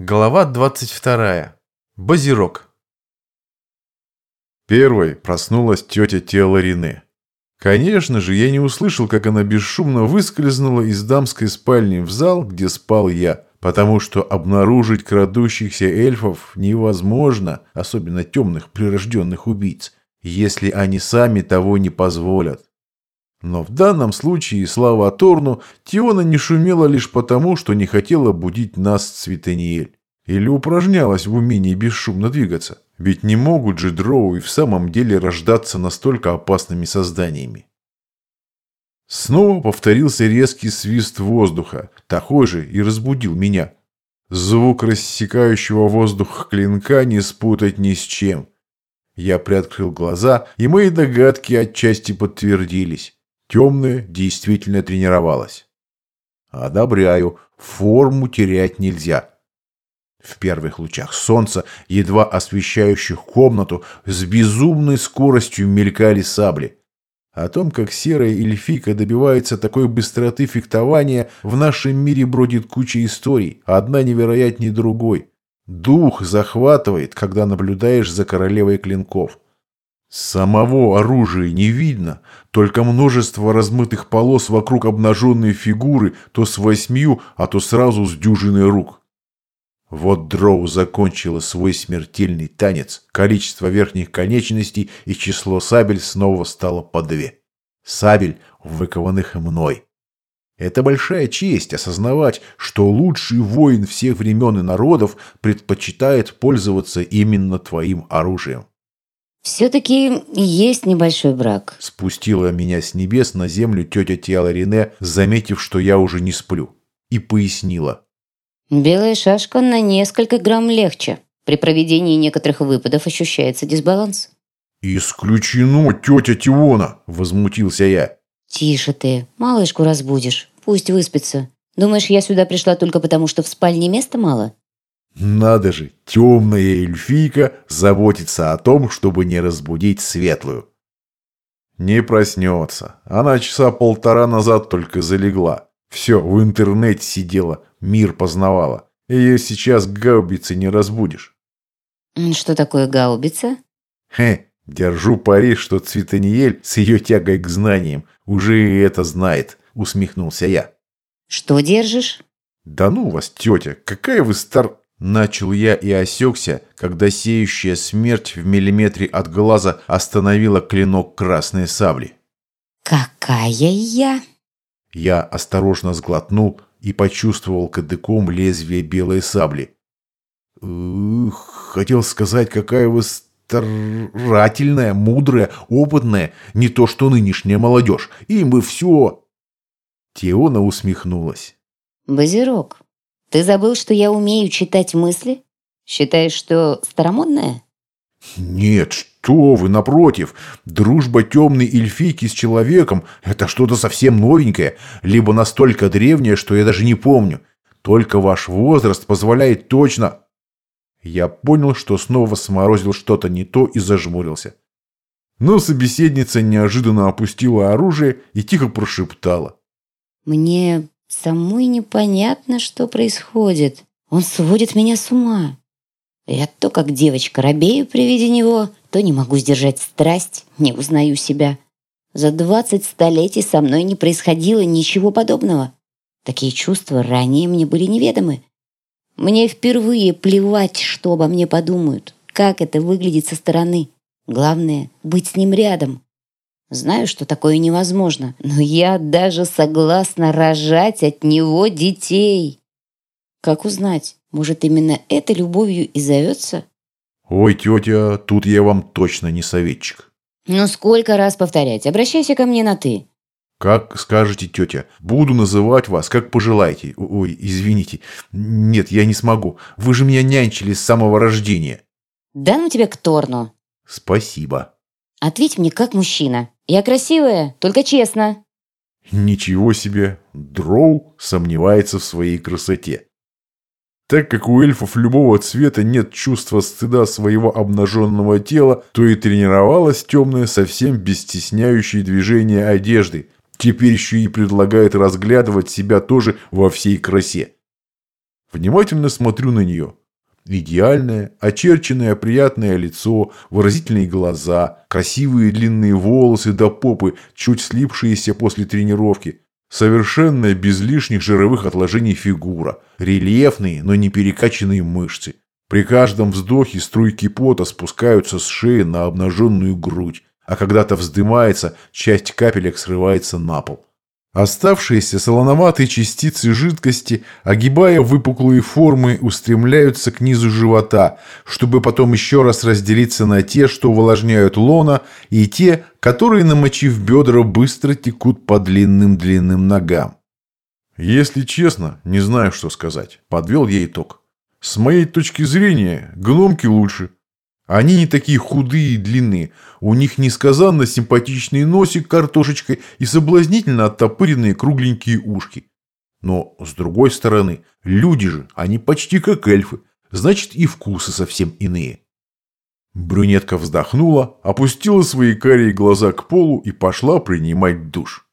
Глава 22. Базирок. Первой проснулась тетя Тела Рене. Конечно же, я не услышал, как она бесшумно выскользнула из дамской спальни в зал, где спал я, потому что обнаружить крадущихся эльфов невозможно, особенно темных прирожденных убийц, если они сами того не позволят. Но в данном случае, слава Аторну, Тиона не шумела лишь потому, что не хотела будить нас Цветаниэль. Или упражнялась в умении бесшумно двигаться. Ведь не могут же дроу и в самом деле рождаться настолько опасными созданиями. Снова повторился резкий свист воздуха, такой же и разбудил меня. Звук рассекающего воздух клинка не спутать ни с чем. Я приоткрыл глаза, и мои догадки отчасти подтвердились. Темная действительно тренировалась. Одобряю, форму терять нельзя. В первых лучах солнца, едва освещающих комнату, с безумной скоростью мелькали сабли. О том, как серая эльфийка добивается такой быстроты фехтования, в нашем мире бродит куча историй, одна невероятнее другой. Дух захватывает, когда наблюдаешь за королевой клинков. Самого оружия не видно, только множество размытых полос вокруг обнаженной фигуры, то с восьмью, а то сразу с дюжиной рук. Вот Дроу закончила свой смертельный танец, количество верхних конечностей и число сабель снова стало по две. Сабель, выкованных мной. Это большая честь осознавать, что лучший воин всех времен и народов предпочитает пользоваться именно твоим оружием. Все-таки есть небольшой брак. Спустила меня с небес на землю тетя Тиала Рене, заметив, что я уже не сплю, и пояснила. Белая шашка на несколько грамм легче. При проведении некоторых выпадов ощущается дисбаланс. «Исключено, тетя Тиона!» – возмутился я. «Тише ты, малышку разбудишь. Пусть выспится. Думаешь, я сюда пришла только потому, что в спальне места мало?» Надо же, темная эльфийка заботится о том, чтобы не разбудить светлую. Не проснется. Она часа полтора назад только залегла. Все, в интернете сидела, мир познавала. Ее сейчас гаубицы не разбудишь. Что такое гаубица? Хе, держу пари, что Цветаниель с ее тягой к знаниям уже и это знает, усмехнулся я. Что держишь? Да ну вас, тетя, какая вы стар... Начал я и осекся, когда сеющая смерть в миллиметре от глаза остановила клинок красной сабли. «Какая я?» Я осторожно сглотнул и почувствовал кадыком лезвие белой сабли. Хотел сказать, какая вы старательная, мудрая, опытная, не то что нынешняя молодежь. И мы все... Теона усмехнулась. «Базирок, ты забыл, что я умею читать мысли? Считаешь, что старомодная?» «Нет, что вы, напротив. Дружба темной эльфийки с человеком – это что-то совсем новенькое, либо настолько древнее, что я даже не помню. Только ваш возраст позволяет точно...» Я понял, что снова сморозил что-то не то и зажмурился. Но собеседница неожиданно опустила оружие и тихо прошептала. «Мне самой непонятно, что происходит. Он сводит меня с ума. Я то как девочка робею при виде него, то не могу сдержать страсть, не узнаю себя. За двадцать столетий со мной не происходило ничего подобного. Такие чувства ранее мне были неведомы. Мне впервые плевать, что обо мне подумают, как это выглядит со стороны. Главное — быть с ним рядом. Знаю, что такое невозможно, но я даже согласна рожать от него детей. Как узнать, может, именно этой любовью и зовется? Ой, тетя, тут я вам точно не советчик. Ну сколько раз повторять, обращайся ко мне на «ты». Как скажете, тетя. Буду называть вас, как пожелаете. Ой, извините. Нет, я не смогу. Вы же меня нянчили с самого рождения. Да ну тебя к Торну. Спасибо. Ответь мне как мужчина. Я красивая, только честно. Ничего себе. Дроу сомневается в своей красоте. Так как у эльфов любого цвета нет чувства стыда своего обнаженного тела, то и тренировалась темная совсем без стесняющей движения одежды. Теперь еще и предлагает разглядывать себя тоже во всей красе. Внимательно смотрю на нее. Идеальное, очерченное, приятное лицо, выразительные глаза, красивые длинные волосы до попы, чуть слипшиеся после тренировки. Совершенная, без лишних жировых отложений фигура. Рельефные, но не перекачанные мышцы. При каждом вздохе струйки пота спускаются с шеи на обнаженную грудь, а когда-то вздымается, часть капелек срывается на пол. Оставшиеся солоноватые частицы жидкости, огибая выпуклые формы, устремляются к низу живота, чтобы потом еще раз разделиться на те, что увлажняют лона, и те, которые, намочив бедра, быстро текут по длинным-длинным ногам. Если честно, не знаю, что сказать. Подвел я итог. С моей точки зрения, гномки лучше. Они не такие худые и длинные. У них несказанно симпатичный носик картошечкой и соблазнительно оттопыренные кругленькие ушки. Но, с другой стороны, люди же, они почти как эльфы. Значит, и вкусы совсем иные. Брюнетка вздохнула, опустила свои карие глаза к полу и пошла принимать душ.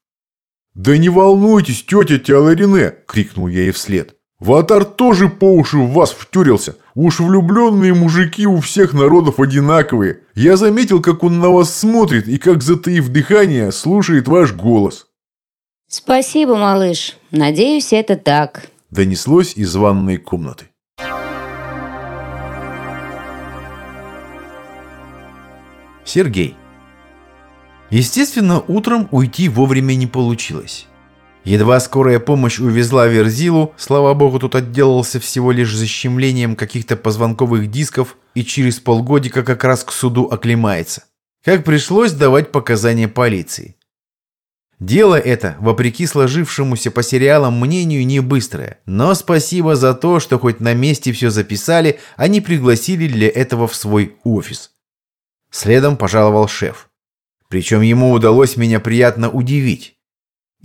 «Да не волнуйтесь, тетя Теоларине!» – крикнул я ей вслед. Ватар тоже по уши в вас втюрился. Уж влюбленные мужики у всех народов одинаковые. Я заметил, как он на вас смотрит и как, затаив дыхание, слушает ваш голос. Спасибо, малыш. Надеюсь, это так. Донеслось из ванной комнаты. Сергей. Естественно, утром уйти вовремя не получилось. Едва скорая помощь увезла Верзилу, слава богу, тут отделался всего лишь защемлением каких-то позвонковых дисков и через полгодика как раз к суду оклемается. Как пришлось давать показания полиции. Дело это, вопреки сложившемуся по сериалам мнению, не быстрое. Но спасибо за то, что хоть на месте все записали, они пригласили для этого в свой офис. Следом пожаловал шеф. Причем ему удалось меня приятно удивить.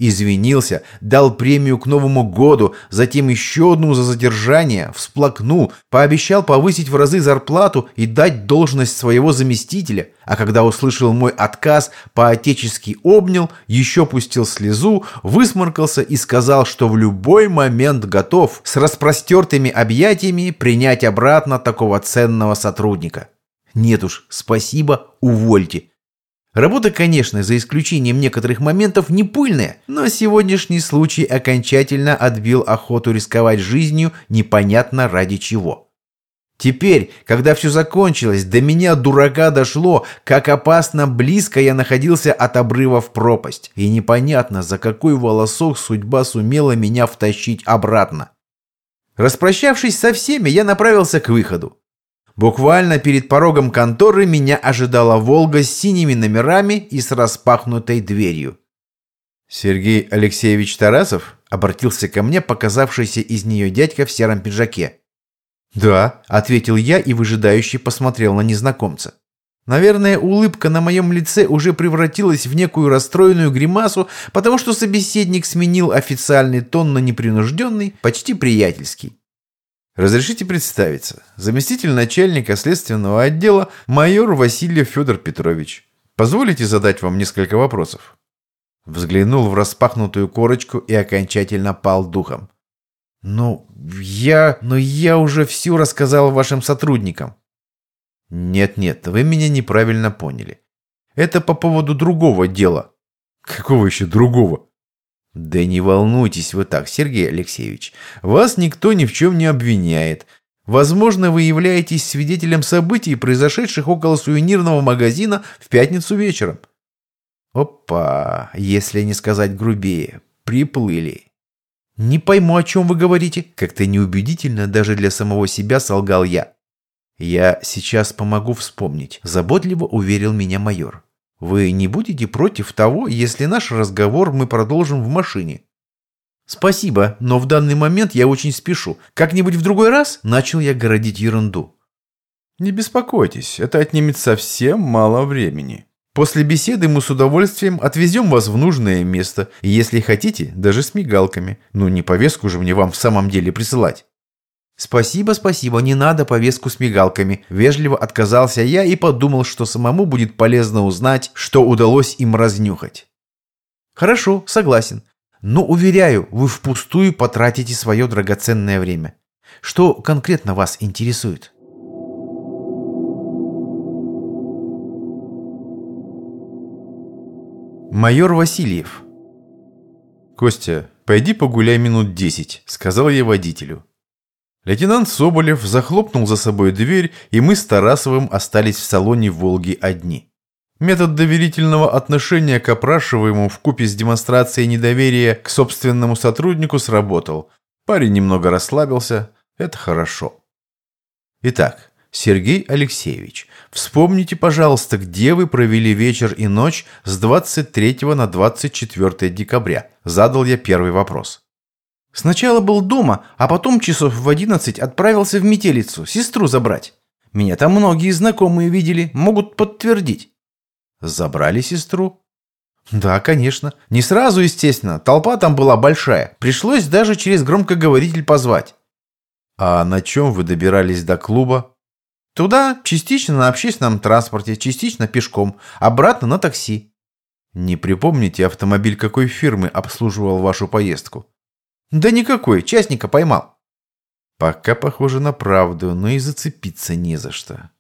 Извинился, дал премию к Новому году, затем еще одну за задержание, всплакнул, пообещал повысить в разы зарплату и дать должность своего заместителя, а когда услышал мой отказ, по-отечески обнял, еще пустил слезу, высморкался и сказал, что в любой момент готов с распростертыми объятиями принять обратно такого ценного сотрудника. Нет уж, спасибо, увольте. Работа, конечно, за исключением некоторых моментов, не пыльная, но сегодняшний случай окончательно отбил охоту рисковать жизнью непонятно ради чего. Теперь, когда все закончилось, до меня, дурака, дошло, как опасно близко я находился от обрыва в пропасть, и непонятно, за какой волосок судьба сумела меня втащить обратно. Распрощавшись со всеми, я направился к выходу. Буквально перед порогом конторы меня ожидала «Волга» с синими номерами и с распахнутой дверью. «Сергей Алексеевич Тарасов?» — обратился ко мне показавшийся из нее дядька в сером пиджаке. «Да», — ответил я и выжидающе посмотрел на незнакомца. Наверное, улыбка на моем лице уже превратилась в некую расстроенную гримасу, потому что собеседник сменил официальный тон на непринужденный, почти приятельский. Разрешите представиться. Заместитель начальника следственного отдела майор Васильев Федор Петрович. Позволите задать вам несколько вопросов? Взглянул в распахнутую корочку и окончательно пал духом. «Ну, я... Но я уже все рассказал вашим сотрудникам». «Нет-нет, вы меня неправильно поняли. Это по поводу другого дела». «Какого еще другого?» Да не волнуйтесь вы так, Сергей Алексеевич. Вас никто ни в чем не обвиняет. Возможно, вы являетесь свидетелем событий, произошедших около сувенирного магазина в пятницу вечером. Опа, если не сказать грубее, приплыли. Не пойму, о чем вы говорите. Как-то неубедительно даже для самого себя солгал я. Я сейчас помогу вспомнить, заботливо уверил меня майор. Вы не будете против того, если наш разговор мы продолжим в машине? Спасибо, но в данный момент я очень спешу. Как-нибудь в другой раз начал я городить ерунду. Не беспокойтесь, это отнимет совсем мало времени. После беседы мы с удовольствием отвезем вас в нужное место, если хотите, даже с мигалками. Ну не повестку же мне вам в самом деле присылать. «Спасибо, спасибо, не надо повестку с мигалками». Вежливо отказался я и подумал, что самому будет полезно узнать, что удалось им разнюхать. «Хорошо, согласен. Но, уверяю, вы впустую потратите свое драгоценное время. Что конкретно вас интересует? Майор Васильев. «Костя, пойди погуляй минут десять», — сказал я водителю. Лейтенант Соболев захлопнул за собой дверь, и мы с Тарасовым остались в салоне «Волги» одни. Метод доверительного отношения к опрашиваемому в купе с демонстрацией недоверия к собственному сотруднику сработал. Парень немного расслабился. Это хорошо. Итак, Сергей Алексеевич, вспомните, пожалуйста, где вы провели вечер и ночь с 23 на 24 декабря. Задал я первый вопрос. Сначала был дома, а потом часов в 11 отправился в метелицу, сестру забрать. Меня там многие знакомые видели, могут подтвердить. Забрали сестру? Да, конечно. Не сразу, естественно. Толпа там была большая. Пришлось даже через громкоговоритель позвать. А на чем вы добирались до клуба? Туда частично на общественном транспорте, частично пешком, обратно на такси. Не припомните, автомобиль какой фирмы обслуживал вашу поездку? Да никакой, частника поймал. Пока похоже на правду, но и зацепиться не за что.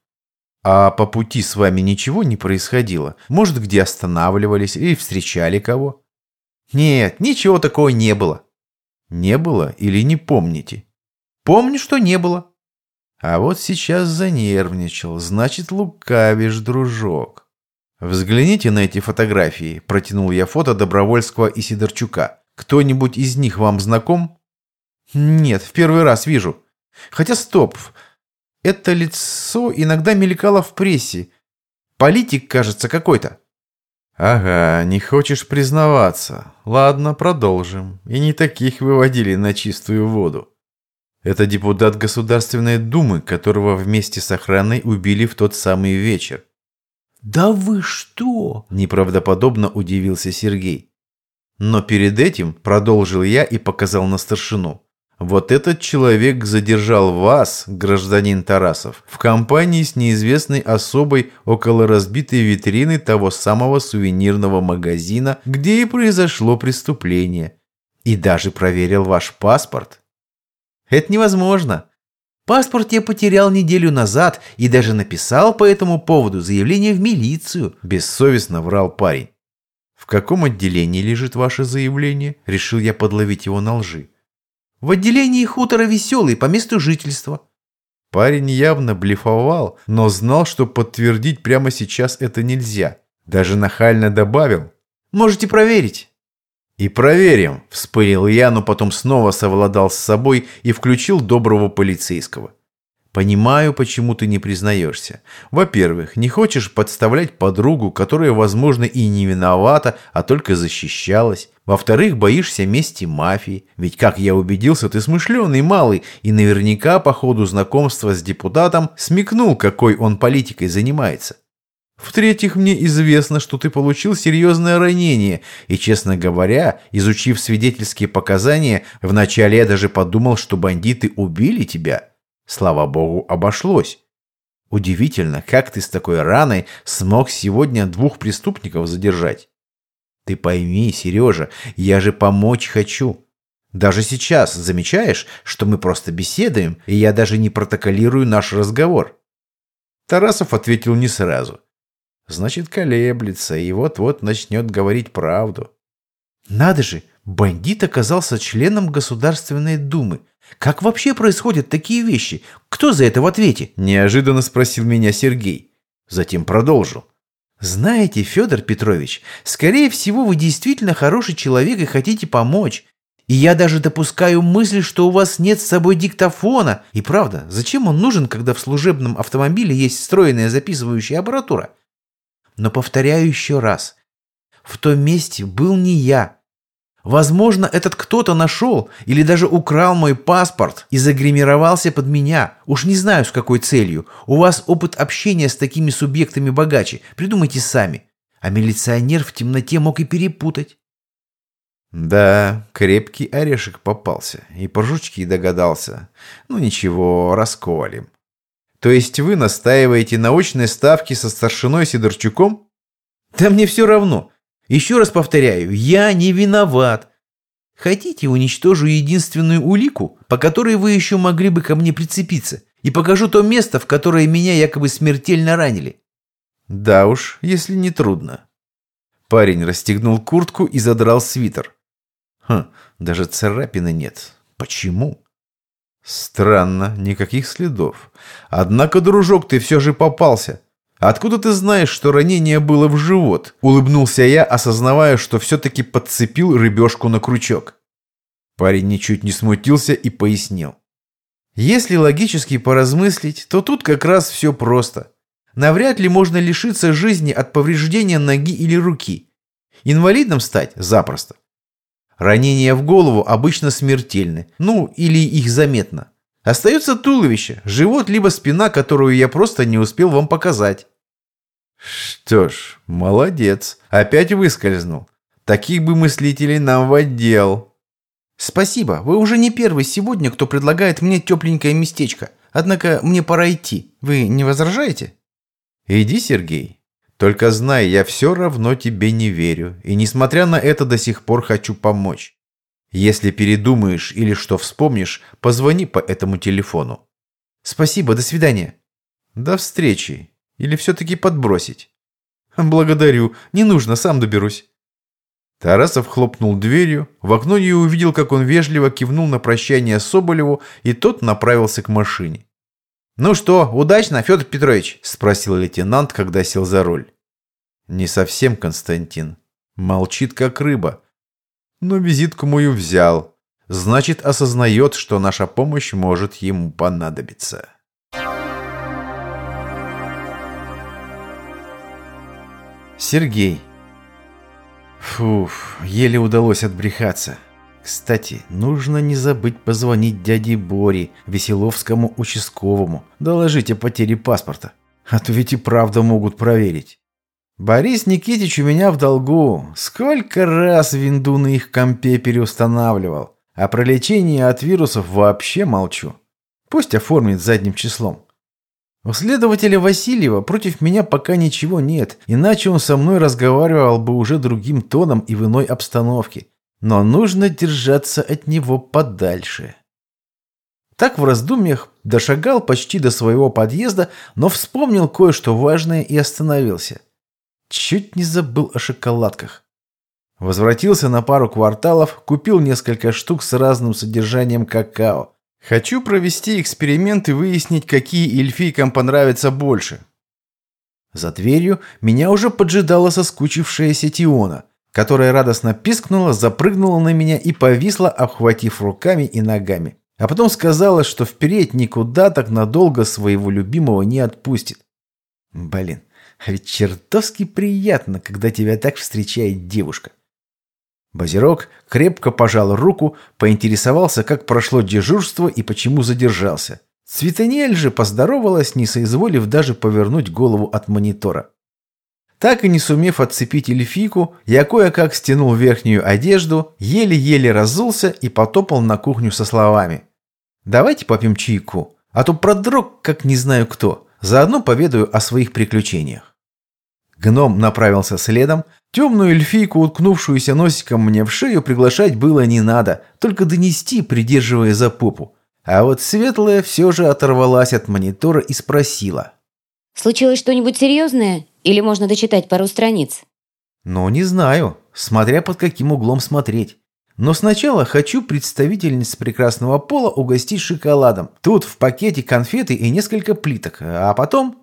А по пути с вами ничего не происходило? Может, где останавливались или встречали кого? Нет, ничего такого не было. Не было или не помните? Помню, что не было. А вот сейчас занервничал, значит, лукавишь, дружок. Взгляните на эти фотографии, протянул я фото Добровольского и Сидорчука. Кто-нибудь из них вам знаком? Нет, в первый раз вижу. Хотя стоп. Это лицо иногда мелькало в прессе. Политик, кажется, какой-то. Ага, не хочешь признаваться. Ладно, продолжим. И не таких выводили на чистую воду. Это депутат Государственной Думы, которого вместе с охраной убили в тот самый вечер. «Да вы что?» – неправдоподобно удивился Сергей. Но перед этим продолжил я и показал на старшину. Вот этот человек задержал вас, гражданин Тарасов, в компании с неизвестной особой около разбитой витрины того самого сувенирного магазина, где и произошло преступление. И даже проверил ваш паспорт. Это невозможно. Паспорт я потерял неделю назад и даже написал по этому поводу заявление в милицию, бессовестно врал парень. «В каком отделении лежит ваше заявление?» Решил я подловить его на лжи. «В отделении хутора Веселый по месту жительства». Парень явно блефовал, но знал, что подтвердить прямо сейчас это нельзя. Даже нахально добавил. «Можете проверить». «И проверим», – вспылил я, но потом снова совладал с собой и включил доброго полицейского. Понимаю, почему ты не признаешься. Во-первых, не хочешь подставлять подругу, которая, возможно, и не виновата, а только защищалась. Во-вторых, боишься мести мафии. Ведь, как я убедился, ты смышленый малый и наверняка по ходу знакомства с депутатом смекнул, какой он политикой занимается. В-третьих, мне известно, что ты получил серьезное ранение, и, честно говоря, изучив свидетельские показания, вначале я даже подумал, что бандиты убили тебя. Слава богу, обошлось. Удивительно, как ты с такой раной смог сегодня двух преступников задержать. Ты пойми, Сережа, я же помочь хочу. Даже сейчас замечаешь, что мы просто беседуем, и я даже не протоколирую наш разговор. Тарасов ответил не сразу. Значит, колеблется и вот-вот начнет говорить правду. Надо же, бандит оказался членом Государственной Думы. Как вообще происходят такие вещи? Кто за это в ответе?» Неожиданно спросил меня Сергей. Затем продолжил. «Знаете, Федор Петрович, скорее всего, вы действительно хороший человек и хотите помочь. И я даже допускаю мысль, что у вас нет с собой диктофона. И правда, зачем он нужен, когда в служебном автомобиле есть встроенная записывающая аппаратура? Но повторяю еще раз. В том месте был не я. Возможно, этот кто-то нашел или даже украл мой паспорт и загримировался под меня. Уж не знаю, с какой целью. У вас опыт общения с такими субъектами богаче. Придумайте сами. А милиционер в темноте мог и перепутать. Да, крепкий орешек попался. И по жучке догадался. Ну ничего, расколем. То есть вы настаиваете на очной ставке со старшиной Сидорчуком? Да мне все равно. Еще раз повторяю, я не виноват. Хотите, уничтожу единственную улику, по которой вы еще могли бы ко мне прицепиться, и покажу то место, в которое меня якобы смертельно ранили?» «Да уж, если не трудно». Парень расстегнул куртку и задрал свитер. «Хм, даже царапины нет. Почему?» «Странно, никаких следов. Однако, дружок, ты все же попался. Откуда ты знаешь, что ранение было в живот?» Улыбнулся я, осознавая, что все-таки подцепил рыбешку на крючок. Парень ничуть не смутился и пояснил. «Если логически поразмыслить, то тут как раз все просто. Навряд ли можно лишиться жизни от повреждения ноги или руки. Инвалидом стать – запросто. Ранения в голову обычно смертельны, ну или их заметно. Остается туловище, живот либо спина, которую я просто не успел вам показать. Что ж, молодец. Опять выскользнул. Таких бы мыслителей нам в отдел. Спасибо, вы уже не первый сегодня, кто предлагает мне тепленькое местечко. Однако мне пора идти. Вы не возражаете? Иди, Сергей. Только знай, я все равно тебе не верю. И несмотря на это, до сих пор хочу помочь. Если передумаешь или что вспомнишь, позвони по этому телефону. Спасибо, до свидания. До встречи. Или все-таки подбросить? Благодарю, не нужно, сам доберусь. Тарасов хлопнул дверью, в окно я увидел, как он вежливо кивнул на прощание Соболеву, и тот направился к машине. «Ну что, удачно, Федор Петрович?» – спросил лейтенант, когда сел за руль. «Не совсем, Константин. Молчит, как рыба. Но визитку мою взял. Значит, осознает, что наша помощь может ему понадобиться». Сергей. Фуф, еле удалось отбрехаться. Кстати, нужно не забыть позвонить дяде Боре, Веселовскому участковому, доложить о потере паспорта. А то ведь и правда могут проверить. Борис Никитич у меня в долгу. Сколько раз винду на их компе переустанавливал. А про лечение от вирусов вообще молчу. Пусть оформит задним числом. У следователя Васильева против меня пока ничего нет, иначе он со мной разговаривал бы уже другим тоном и в иной обстановке. Но нужно держаться от него подальше. Так в раздумьях дошагал почти до своего подъезда, но вспомнил кое-что важное и остановился. Чуть не забыл о шоколадках. Возвратился на пару кварталов, купил несколько штук с разным содержанием какао. Хочу провести эксперимент и выяснить, какие эльфийкам понравятся больше. За дверью меня уже поджидала соскучившаяся Тиона, которая радостно пискнула, запрыгнула на меня и повисла, обхватив руками и ногами. А потом сказала, что вперед никуда так надолго своего любимого не отпустит. Блин, а ведь чертовски приятно, когда тебя так встречает девушка. Базирок крепко пожал руку, поинтересовался, как прошло дежурство и почему задержался. Цветаниэль же поздоровалась, не соизволив даже повернуть голову от монитора. Так и не сумев отцепить эльфийку, я кое-как стянул верхнюю одежду, еле-еле разулся и потопал на кухню со словами. «Давайте попьем чайку, а то продрог, как не знаю кто. Заодно поведаю о своих приключениях». Гном направился следом. Темную эльфийку, уткнувшуюся носиком мне в шею, приглашать было не надо, только донести, придерживая за попу. А вот светлая все же оторвалась от монитора и спросила. «Случилось что-нибудь серьезное? Или можно дочитать пару страниц?» «Ну, не знаю, смотря под каким углом смотреть. Но сначала хочу представительниц прекрасного пола угостить шоколадом. Тут в пакете конфеты и несколько плиток, а потом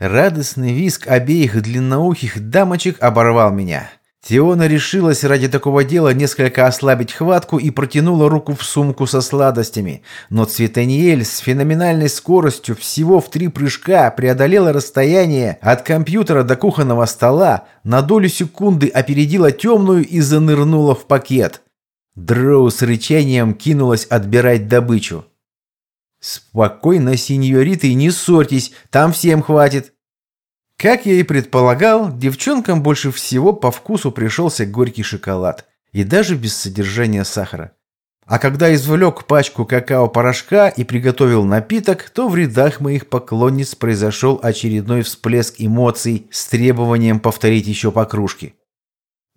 Радостный визг обеих длинноухих дамочек оборвал меня. Теона решилась ради такого дела несколько ослабить хватку и протянула руку в сумку со сладостями. Но Цветаниель с феноменальной скоростью всего в три прыжка преодолела расстояние от компьютера до кухонного стола, на долю секунды опередила темную и занырнула в пакет. Дроу с рычанием кинулась отбирать добычу. «Спокойно, сеньориты, не ссорьтесь, там всем хватит». Как я и предполагал, девчонкам больше всего по вкусу пришелся горький шоколад, и даже без содержания сахара. А когда извлек пачку какао-порошка и приготовил напиток, то в рядах моих поклонниц произошел очередной всплеск эмоций с требованием повторить еще по кружке.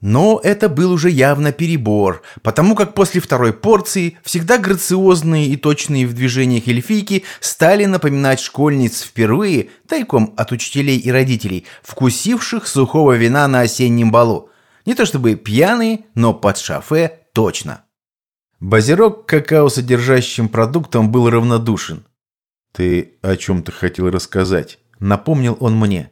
Но это был уже явно перебор, потому как после второй порции всегда грациозные и точные в движениях эльфийки стали напоминать школьниц впервые, тайком от учителей и родителей, вкусивших сухого вина на осеннем балу. Не то чтобы пьяные, но под шафе точно. Базирок к какао-содержащим продуктам был равнодушен. «Ты о чем-то хотел рассказать?» — напомнил он мне.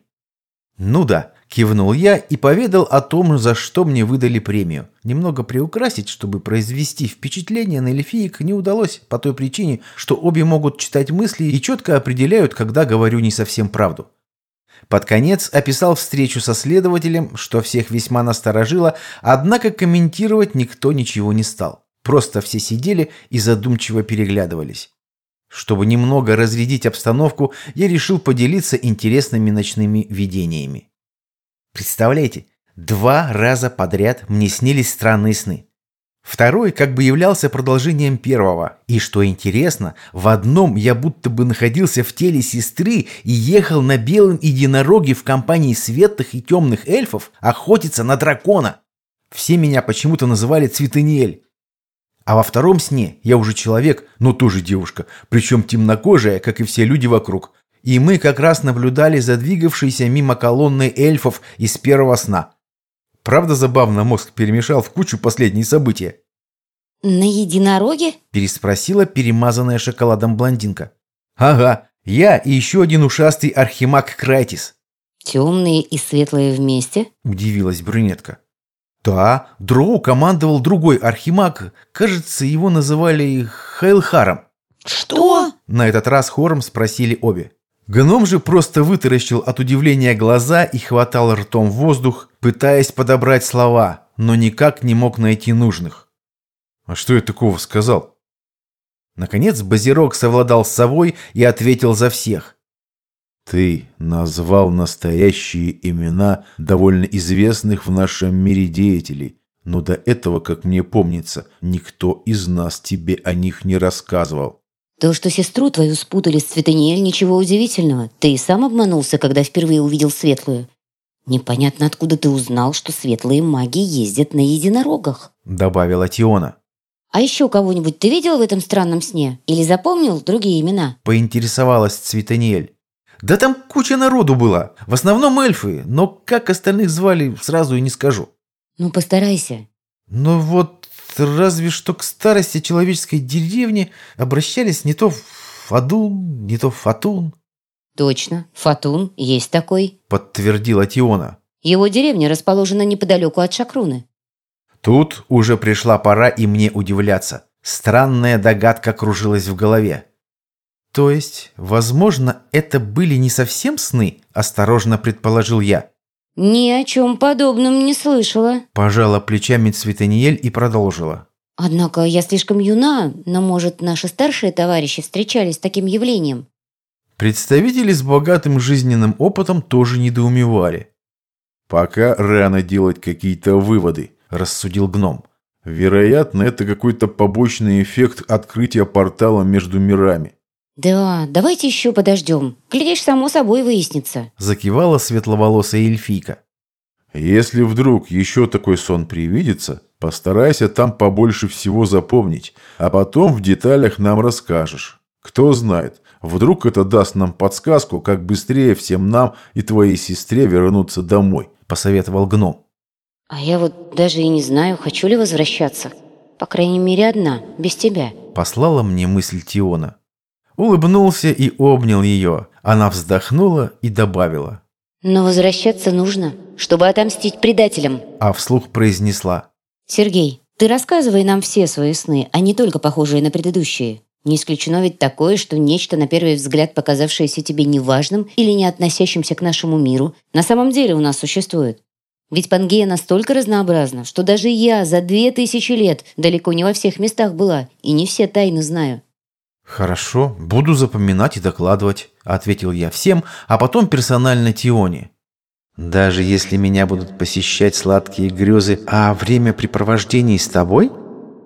«Ну да, Кивнул я и поведал о том, за что мне выдали премию. Немного приукрасить, чтобы произвести впечатление на эльфиек, не удалось по той причине, что обе могут читать мысли и четко определяют, когда говорю не совсем правду. Под конец описал встречу со следователем, что всех весьма насторожило, однако комментировать никто ничего не стал. Просто все сидели и задумчиво переглядывались. Чтобы немного разрядить обстановку, я решил поделиться интересными ночными видениями. Представляете, два раза подряд мне снились странные сны. Второй как бы являлся продолжением первого. И что интересно, в одном я будто бы находился в теле сестры и ехал на белом единороге в компании светлых и темных эльфов охотиться на дракона. Все меня почему-то называли Цветаниэль. А во втором сне я уже человек, но тоже девушка, причем темнокожая, как и все люди вокруг и мы как раз наблюдали за двигавшейся мимо колонны эльфов из первого сна. Правда забавно мозг перемешал в кучу последние события? «На единороге?» – переспросила перемазанная шоколадом блондинка. «Ага, я и еще один ушастый архимаг Крайтис». «Темные и светлые вместе?» – удивилась брюнетка. «Да, Дроу командовал другой архимаг. Кажется, его называли Хайлхаром». «Что?» – на этот раз хором спросили обе. Гном же просто вытаращил от удивления глаза и хватал ртом воздух, пытаясь подобрать слова, но никак не мог найти нужных. «А что я такого сказал?» Наконец Базирок совладал с собой и ответил за всех. «Ты назвал настоящие имена довольно известных в нашем мире деятелей, но до этого, как мне помнится, никто из нас тебе о них не рассказывал. То, что сестру твою спутали с Цветаниэль, ничего удивительного. Ты и сам обманулся, когда впервые увидел Светлую. Непонятно, откуда ты узнал, что светлые маги ездят на единорогах. Добавила Тиона. А еще кого-нибудь ты видел в этом странном сне? Или запомнил другие имена? Поинтересовалась Цветаниэль. Да там куча народу было. В основном эльфы, но как остальных звали, сразу и не скажу. Ну, постарайся. Ну вот разве что к старости человеческой деревни обращались не то Фадун, не то Фатун. Точно, Фатун есть такой, подтвердила Тиона. Его деревня расположена неподалеку от Шакруны. Тут уже пришла пора и мне удивляться. Странная догадка кружилась в голове. То есть, возможно, это были не совсем сны, осторожно предположил я. «Ни о чем подобном не слышала», – пожала плечами Цветаниель и продолжила. «Однако я слишком юна, но, может, наши старшие товарищи встречались с таким явлением». Представители с богатым жизненным опытом тоже недоумевали. «Пока рано делать какие-то выводы», – рассудил гном. «Вероятно, это какой-то побочный эффект открытия портала между мирами. «Да, давайте еще подождем. Глядишь, само собой выяснится», – закивала светловолосая эльфийка. «Если вдруг еще такой сон привидится, постарайся там побольше всего запомнить, а потом в деталях нам расскажешь. Кто знает, вдруг это даст нам подсказку, как быстрее всем нам и твоей сестре вернуться домой», – посоветовал гном. «А я вот даже и не знаю, хочу ли возвращаться. По крайней мере, одна, без тебя», – послала мне мысль Тиона. Улыбнулся и обнял ее. Она вздохнула и добавила. «Но возвращаться нужно, чтобы отомстить предателям», а вслух произнесла. «Сергей, ты рассказывай нам все свои сны, а не только похожие на предыдущие. Не исключено ведь такое, что нечто, на первый взгляд, показавшееся тебе неважным или не относящимся к нашему миру, на самом деле у нас существует. Ведь Пангея настолько разнообразна, что даже я за две тысячи лет далеко не во всех местах была и не все тайны знаю. «Хорошо, буду запоминать и докладывать», — ответил я всем, а потом персонально Тионе. «Даже если меня будут посещать сладкие грезы а время препровождений с тобой?»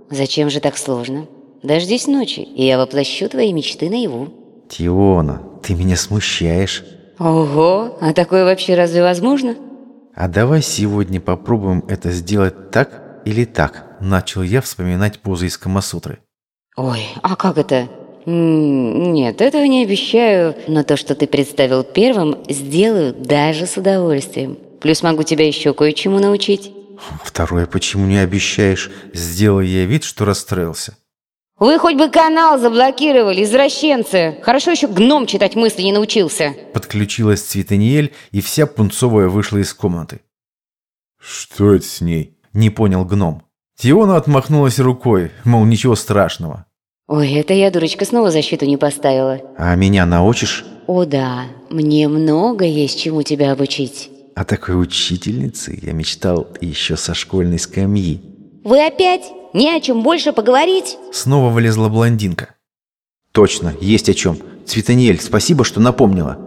«Зачем же так сложно? Дождись ночи, и я воплощу твои мечты наяву». «Тиона, ты меня смущаешь». «Ого, а такое вообще разве возможно?» «А давай сегодня попробуем это сделать так или так?» Начал я вспоминать позы из Камасутры. Ой, а как это? Нет, этого не обещаю, но то, что ты представил первым, сделаю даже с удовольствием. Плюс могу тебя еще кое-чему научить. Второе, почему не обещаешь? Сделал я вид, что расстроился. Вы хоть бы канал заблокировали, извращенцы. Хорошо еще гном читать мысли не научился. Подключилась Цветаниель, и вся пунцовая вышла из комнаты. Что это с ней? Не понял гном. Тиона отмахнулась рукой, мол, ничего страшного. Ой, это я, дурочка, снова защиту не поставила. А меня научишь? О да, мне много есть чему тебя обучить. О такой учительнице я мечтал еще со школьной скамьи. Вы опять? Не о чем больше поговорить? Снова влезла блондинка. Точно, есть о чем. Цветаниэль, спасибо, что напомнила.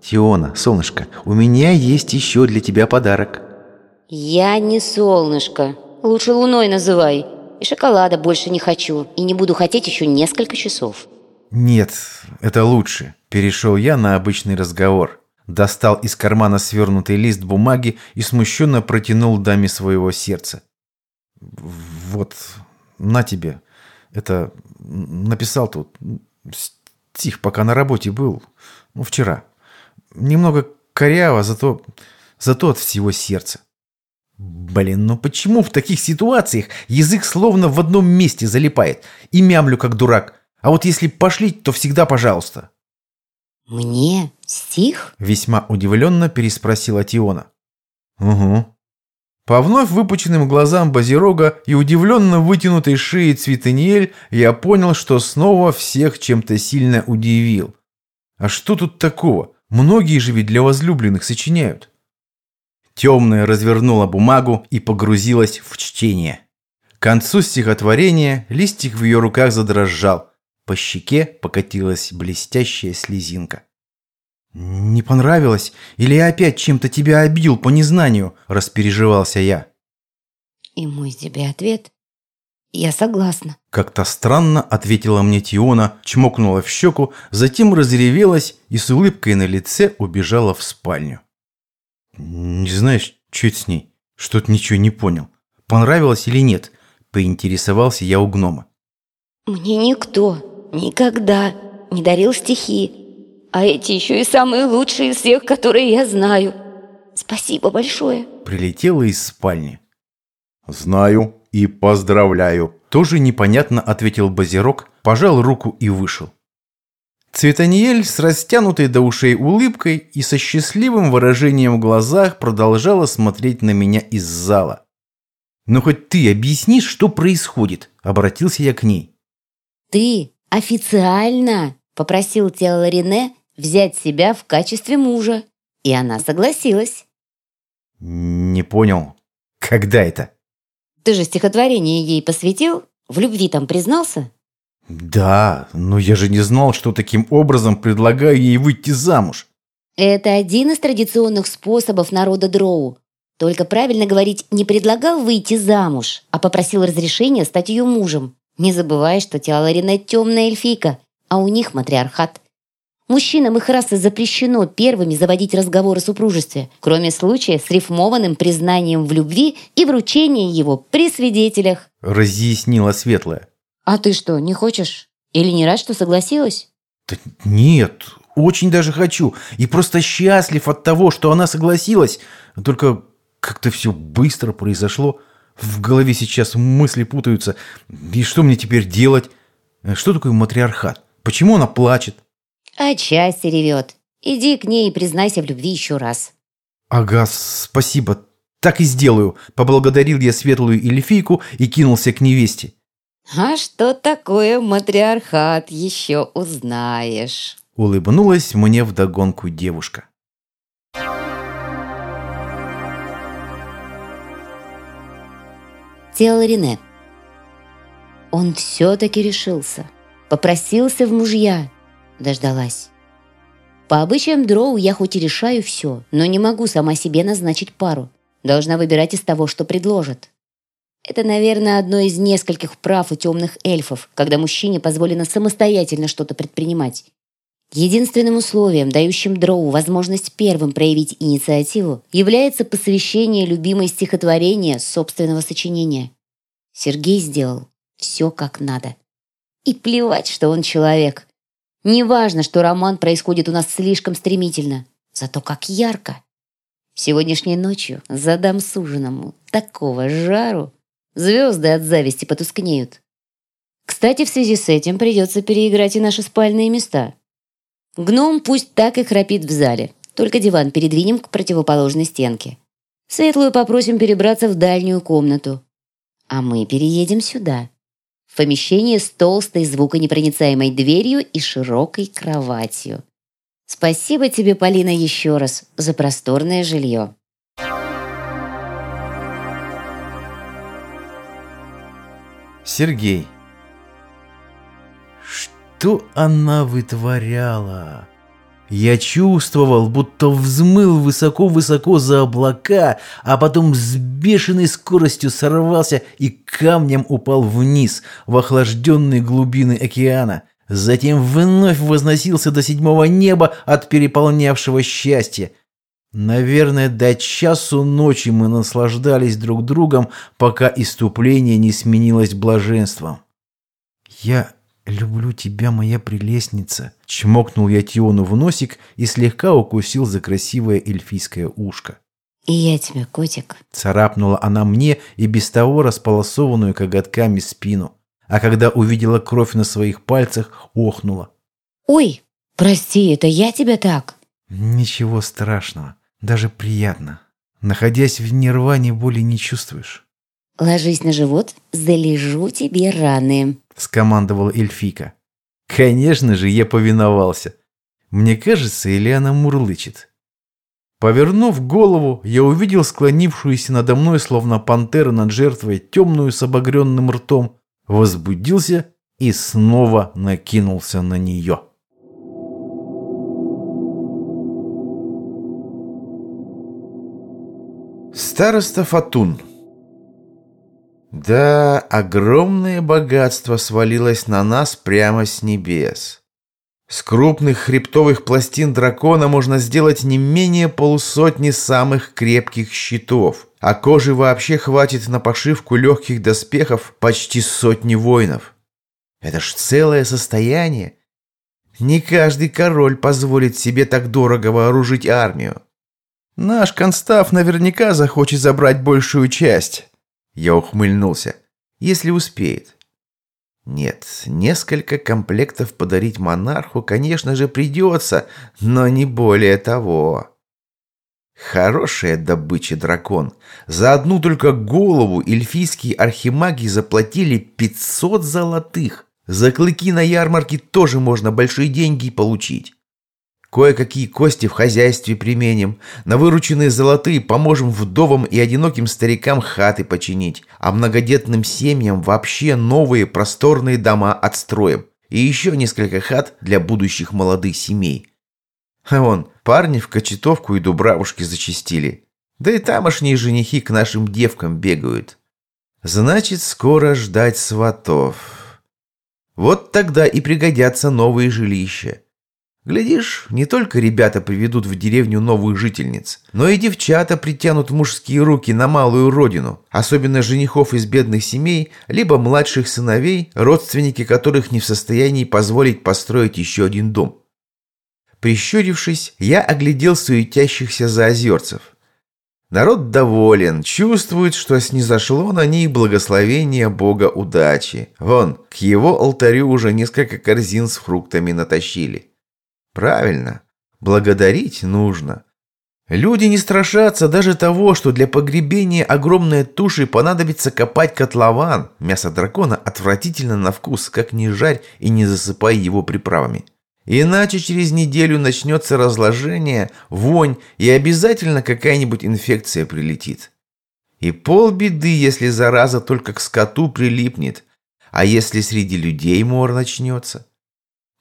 Тиона, солнышко, у меня есть еще для тебя подарок. Я не солнышко. Лучше луной называй. Шоколада больше не хочу. И не буду хотеть еще несколько часов. Нет, это лучше. Перешел я на обычный разговор. Достал из кармана свернутый лист бумаги и смущенно протянул даме своего сердца. Вот, на тебе. Это написал тут стих, пока на работе был. Ну, вчера. Немного коряво, зато, зато от всего сердца. Блин, ну почему в таких ситуациях язык словно в одном месте залипает и мямлю как дурак? А вот если пошлить, то всегда пожалуйста. Мне стих? Весьма удивленно переспросила Тиона. Угу. По вновь выпученным глазам Базирога и удивленно вытянутой шеи Цветаниэль я понял, что снова всех чем-то сильно удивил. А что тут такого? Многие же ведь для возлюбленных сочиняют. Темная развернула бумагу и погрузилась в чтение. К концу стихотворения листик в ее руках задрожал. По щеке покатилась блестящая слезинка. «Не понравилось? Или я опять чем-то тебя обидел по незнанию?» – распереживался я. И мой тебе ответ – я согласна. Как-то странно ответила мне Тиона, чмокнула в щеку, затем разревелась и с улыбкой на лице убежала в спальню. «Не знаешь, что это с ней? Что-то ничего не понял. Понравилось или нет?» – поинтересовался я у гнома. «Мне никто никогда не дарил стихи», а эти еще и самые лучшие из всех, которые я знаю. Спасибо большое. Прилетела из спальни. Знаю и поздравляю. Тоже непонятно ответил Базирок, пожал руку и вышел. Цветаниель с растянутой до ушей улыбкой и со счастливым выражением в глазах продолжала смотреть на меня из зала. «Ну хоть ты объяснишь, что происходит?» – обратился я к ней. «Ты официально?» – попросил тело Рене взять себя в качестве мужа. И она согласилась. Не понял. Когда это? Ты же стихотворение ей посвятил? В любви там признался? Да, но я же не знал, что таким образом предлагаю ей выйти замуж. Это один из традиционных способов народа Дроу. Только правильно говорить не предлагал выйти замуж, а попросил разрешения стать ее мужем. Не забывай, что Теаларина темная эльфийка, а у них матриархат. Мужчинам их расы запрещено первыми заводить разговоры о супружестве, кроме случая с рифмованным признанием в любви и вручением его при свидетелях. Разъяснила Светлая. А ты что, не хочешь? Или не рад, что согласилась? Да нет, очень даже хочу. И просто счастлив от того, что она согласилась. Только как-то все быстро произошло. В голове сейчас мысли путаются. И что мне теперь делать? Что такое матриархат? Почему она плачет? А часть ревет. Иди к ней и признайся в любви еще раз. Ага, спасибо. Так и сделаю. Поблагодарил я светлую эльфийку и кинулся к невесте. А что такое матриархат, еще узнаешь. Улыбнулась мне вдогонку девушка. Тело Рене. Он все-таки решился. Попросился в мужья Дождалась. По обычаям дроу я хоть и решаю все, но не могу сама себе назначить пару. Должна выбирать из того, что предложат. Это, наверное, одно из нескольких прав у темных эльфов, когда мужчине позволено самостоятельно что-то предпринимать. Единственным условием, дающим Дроу возможность первым проявить инициативу, является посвящение любимой стихотворения собственного сочинения. Сергей сделал все как надо. И плевать, что он человек. Неважно, что роман происходит у нас слишком стремительно, зато как ярко. Сегодняшней ночью задам суженому такого жару, звезды от зависти потускнеют. Кстати, в связи с этим придется переиграть и наши спальные места. Гном пусть так и храпит в зале, только диван передвинем к противоположной стенке. Светлую попросим перебраться в дальнюю комнату. А мы переедем сюда. В помещение с толстой звуконепроницаемой дверью и широкой кроватью. Спасибо тебе, Полина, еще раз за просторное жилье. Сергей. Что она вытворяла? Я чувствовал, будто взмыл высоко-высоко за облака, а потом с бешеной скоростью сорвался и камнем упал вниз, в охлажденные глубины океана. Затем вновь возносился до седьмого неба от переполнявшего счастья. Наверное, до часу ночи мы наслаждались друг другом, пока иступление не сменилось блаженством. Я «Люблю тебя, моя прелестница!» Чмокнул я Тиону в носик и слегка укусил за красивое эльфийское ушко. «И я тебя, котик!» Царапнула она мне и без того располосованную коготками спину. А когда увидела кровь на своих пальцах, охнула. «Ой, прости, это я тебя так?» «Ничего страшного, даже приятно. Находясь в нирване, боли не чувствуешь». «Ложись на живот, залежу тебе раны», — скомандовала эльфика. Конечно же, я повиновался. Мне кажется, или она мурлычет. Повернув голову, я увидел склонившуюся надо мной, словно пантера над жертвой, темную с обогренным ртом, возбудился и снова накинулся на нее. Староста Фатун да, огромное богатство свалилось на нас прямо с небес. С крупных хребтовых пластин дракона можно сделать не менее полусотни самых крепких щитов, а кожи вообще хватит на пошивку легких доспехов почти сотни воинов. Это ж целое состояние. Не каждый король позволит себе так дорого вооружить армию. Наш констав наверняка захочет забрать большую часть. Я ухмыльнулся. Если успеет. Нет, несколько комплектов подарить монарху, конечно же, придется, но не более того. Хорошая добыча, дракон. За одну только голову эльфийские архимаги заплатили 500 золотых. За клыки на ярмарке тоже можно большие деньги получить. Кое-какие кости в хозяйстве применим. На вырученные золотые поможем вдовам и одиноким старикам хаты починить. А многодетным семьям вообще новые просторные дома отстроим. И еще несколько хат для будущих молодых семей. А вон, парни в Кочетовку и Дубравушки зачистили. Да и тамошние женихи к нашим девкам бегают. Значит, скоро ждать сватов. Вот тогда и пригодятся новые жилища. Глядишь, не только ребята приведут в деревню новых жительниц, но и девчата притянут мужские руки на малую родину, особенно женихов из бедных семей, либо младших сыновей, родственники которых не в состоянии позволить построить еще один дом. Прищурившись, я оглядел суетящихся заозерцев. Народ доволен, чувствует, что снизошло на них благословение Бога удачи. Вон, к его алтарю уже несколько корзин с фруктами натащили. Правильно, благодарить нужно. Люди не страшатся даже того, что для погребения огромной туши понадобится копать котлован. Мясо дракона отвратительно на вкус, как не жарь и не засыпай его приправами. Иначе через неделю начнется разложение, вонь и обязательно какая-нибудь инфекция прилетит. И полбеды, если зараза только к скоту прилипнет. А если среди людей мор начнется?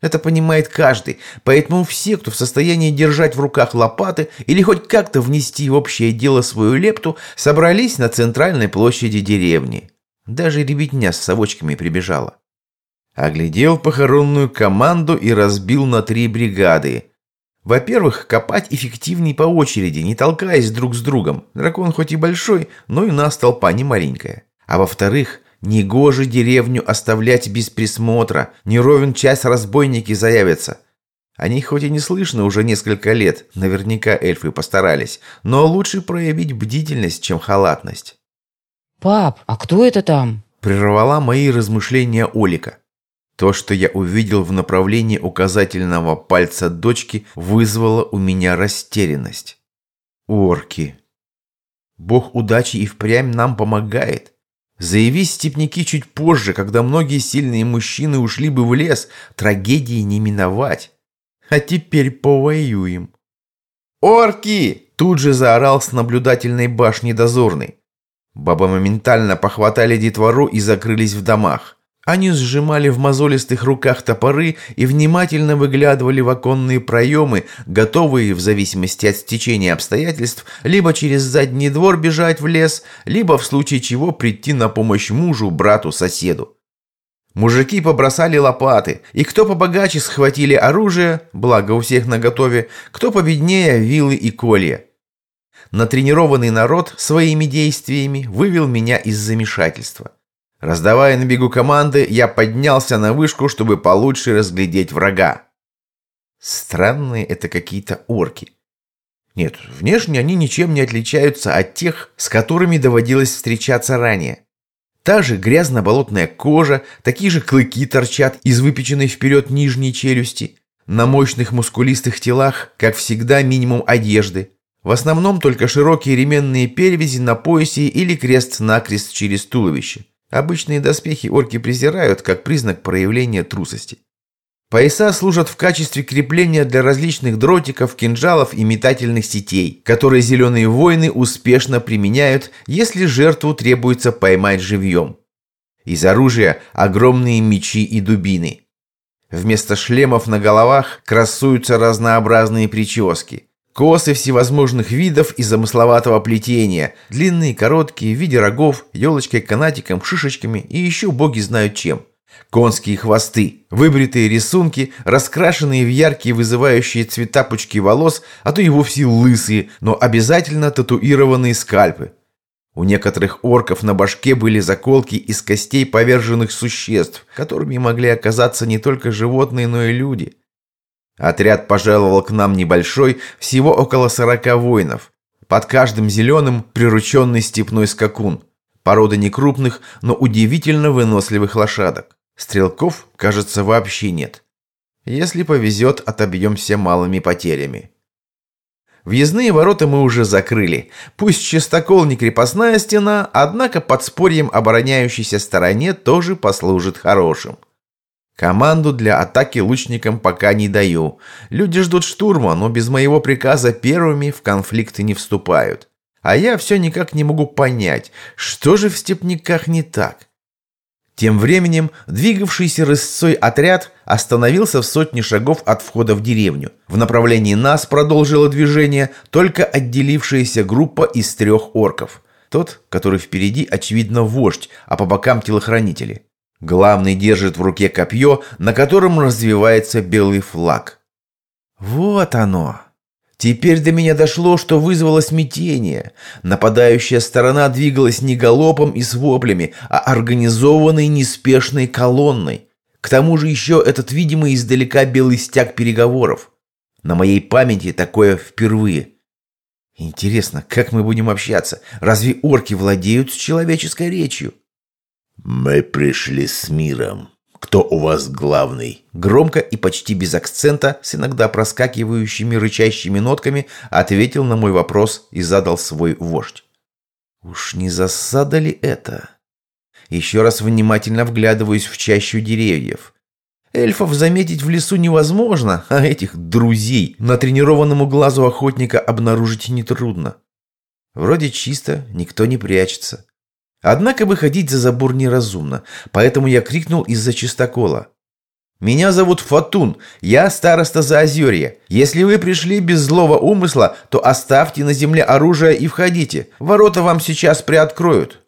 Это понимает каждый, поэтому все, кто в состоянии держать в руках лопаты или хоть как-то внести в общее дело свою лепту, собрались на центральной площади деревни. Даже ребятня с совочками прибежала. Оглядел похоронную команду и разбил на три бригады. Во-первых, копать эффективней по очереди, не толкаясь друг с другом. Дракон хоть и большой, но и нас толпа не маленькая. А во-вторых, негоже деревню оставлять без присмотра, не ровен час разбойники заявятся. Они хоть и не слышно уже несколько лет, наверняка эльфы постарались, но лучше проявить бдительность, чем халатность. «Пап, а кто это там?» Прервала мои размышления Олика. То, что я увидел в направлении указательного пальца дочки, вызвало у меня растерянность. Орки. Бог удачи и впрямь нам помогает. Заявись степняки чуть позже, когда многие сильные мужчины ушли бы в лес, трагедии не миновать. А теперь повоюем. «Орки!» – тут же заорал с наблюдательной башни дозорный. Бабы моментально похватали детвору и закрылись в домах. Они сжимали в мозолистых руках топоры и внимательно выглядывали в оконные проемы, готовые, в зависимости от стечения обстоятельств, либо через задний двор бежать в лес, либо в случае чего прийти на помощь мужу, брату, соседу. Мужики побросали лопаты, и кто побогаче схватили оружие, благо у всех наготове, кто победнее вилы и колья. Натренированный народ своими действиями вывел меня из замешательства. Раздавая на бегу команды, я поднялся на вышку, чтобы получше разглядеть врага. Странные это какие-то орки. Нет, внешне они ничем не отличаются от тех, с которыми доводилось встречаться ранее. Та же грязно-болотная кожа, такие же клыки торчат из выпеченной вперед нижней челюсти. На мощных мускулистых телах, как всегда, минимум одежды. В основном только широкие ременные перевязи на поясе или крест-накрест через туловище. Обычные доспехи орки презирают как признак проявления трусости. Пояса служат в качестве крепления для различных дротиков, кинжалов и метательных сетей, которые зеленые воины успешно применяют, если жертву требуется поймать живьем. Из оружия огромные мечи и дубины. Вместо шлемов на головах красуются разнообразные прически – Косы всевозможных видов и замысловатого плетения. Длинные, короткие, в виде рогов, елочкой, канатиком, шишечками и еще боги знают чем. Конские хвосты, выбритые рисунки, раскрашенные в яркие вызывающие цвета пучки волос, а то и вовсе лысые, но обязательно татуированные скальпы. У некоторых орков на башке были заколки из костей поверженных существ, которыми могли оказаться не только животные, но и люди – Отряд пожаловал к нам небольшой, всего около сорока воинов. Под каждым зеленым прирученный степной скакун. Порода некрупных, но удивительно выносливых лошадок. Стрелков, кажется, вообще нет. Если повезет, отобьемся малыми потерями. Въездные ворота мы уже закрыли. Пусть чистокол не крепостная стена, однако подспорьем обороняющейся стороне тоже послужит хорошим. Команду для атаки лучникам пока не даю. Люди ждут штурма, но без моего приказа первыми в конфликты не вступают. А я все никак не могу понять, что же в степняках не так. Тем временем двигавшийся рысцой отряд остановился в сотне шагов от входа в деревню. В направлении нас продолжила движение только отделившаяся группа из трех орков. Тот, который впереди, очевидно, вождь, а по бокам телохранители. Главный держит в руке копье, на котором развивается белый флаг. Вот оно. Теперь до меня дошло, что вызвало смятение. Нападающая сторона двигалась не галопом и с воплями, а организованной неспешной колонной. К тому же еще этот видимый издалека белый стяг переговоров. На моей памяти такое впервые. Интересно, как мы будем общаться? Разве орки владеют с человеческой речью? «Мы пришли с миром. Кто у вас главный?» Громко и почти без акцента, с иногда проскакивающими рычащими нотками, ответил на мой вопрос и задал свой вождь. «Уж не засада ли это?» Еще раз внимательно вглядываюсь в чащу деревьев. Эльфов заметить в лесу невозможно, а этих друзей на тренированному глазу охотника обнаружить нетрудно. Вроде чисто, никто не прячется. Однако выходить за забор неразумно, поэтому я крикнул из-за чистокола. «Меня зовут Фатун, я староста Заозерья. Если вы пришли без злого умысла, то оставьте на земле оружие и входите. Ворота вам сейчас приоткроют».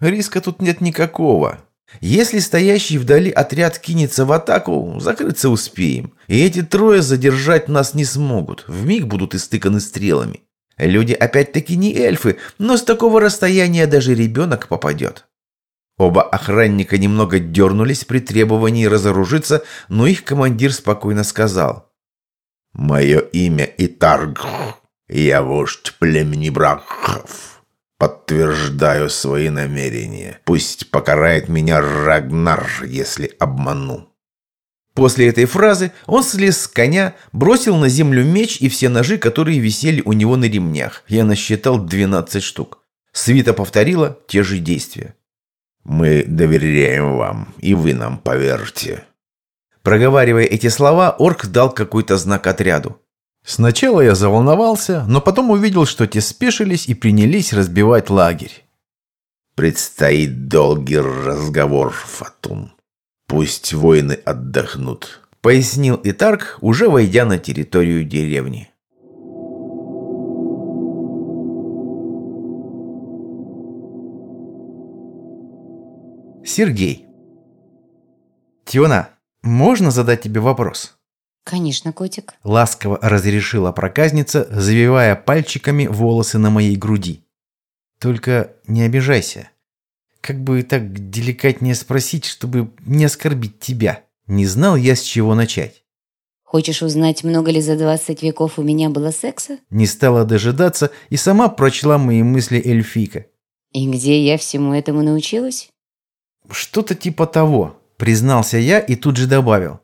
Риска тут нет никакого. Если стоящий вдали отряд кинется в атаку, закрыться успеем. И эти трое задержать нас не смогут. Вмиг будут истыканы стрелами. Люди опять-таки не эльфы, но с такого расстояния даже ребенок попадет. Оба охранника немного дернулись при требовании разоружиться, но их командир спокойно сказал. «Мое имя Итарг. Я вождь племени Брахов. Подтверждаю свои намерения. Пусть покарает меня Рагнар, если обману». После этой фразы он слез с коня, бросил на землю меч и все ножи, которые висели у него на ремнях. Я насчитал 12 штук. Свита повторила те же действия. «Мы доверяем вам, и вы нам поверьте». Проговаривая эти слова, орк дал какой-то знак отряду. Сначала я заволновался, но потом увидел, что те спешились и принялись разбивать лагерь. «Предстоит долгий разговор, Фатум. Пусть воины отдохнут», — пояснил Итарк, уже войдя на территорию деревни. Сергей. Тиона, можно задать тебе вопрос? Конечно, котик. Ласково разрешила проказница, завивая пальчиками волосы на моей груди. Только не обижайся. Как бы так деликатнее спросить, чтобы не оскорбить тебя. Не знал я, с чего начать. Хочешь узнать, много ли за 20 веков у меня было секса? Не стала дожидаться и сама прочла мои мысли эльфийка. И где я всему этому научилась? Что-то типа того, признался я и тут же добавил.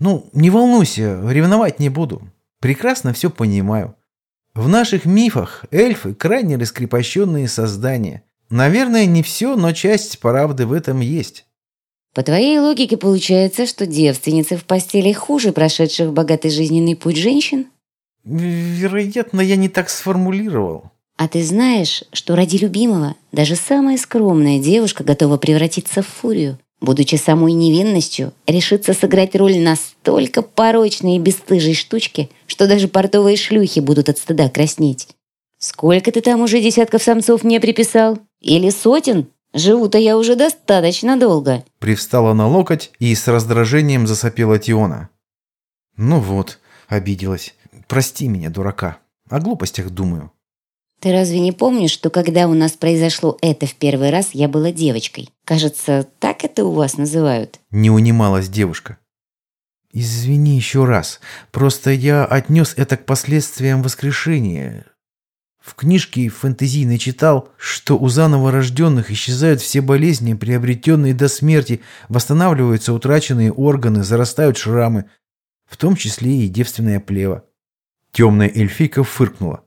Ну, не волнуйся, ревновать не буду. Прекрасно все понимаю. В наших мифах эльфы крайне раскрепощенные создания. Наверное, не все, но часть правды в этом есть. По твоей логике получается, что девственницы в постели хуже прошедших богатый жизненный путь женщин? Вероятно, я не так сформулировал. А ты знаешь, что ради любимого даже самая скромная девушка готова превратиться в фурию? Будучи самой невинностью, решится сыграть роль настолько порочной и бесстыжей штучки, что даже портовые шлюхи будут от стыда краснеть. Сколько ты там уже десятков самцов мне приписал? Или сотен? Живу-то я уже достаточно долго. Привстала на локоть и с раздражением засопела Тиона. Ну вот, обиделась. Прости меня, дурака. О глупостях думаю. Ты разве не помнишь, что когда у нас произошло это в первый раз, я была девочкой? Кажется, так это у вас называют. Не унималась девушка. Извини еще раз. Просто я отнес это к последствиям воскрешения. В книжке фэнтезийной читал, что у заново рожденных исчезают все болезни, приобретенные до смерти, восстанавливаются утраченные органы, зарастают шрамы, в том числе и девственная плева. Темная эльфийка фыркнула.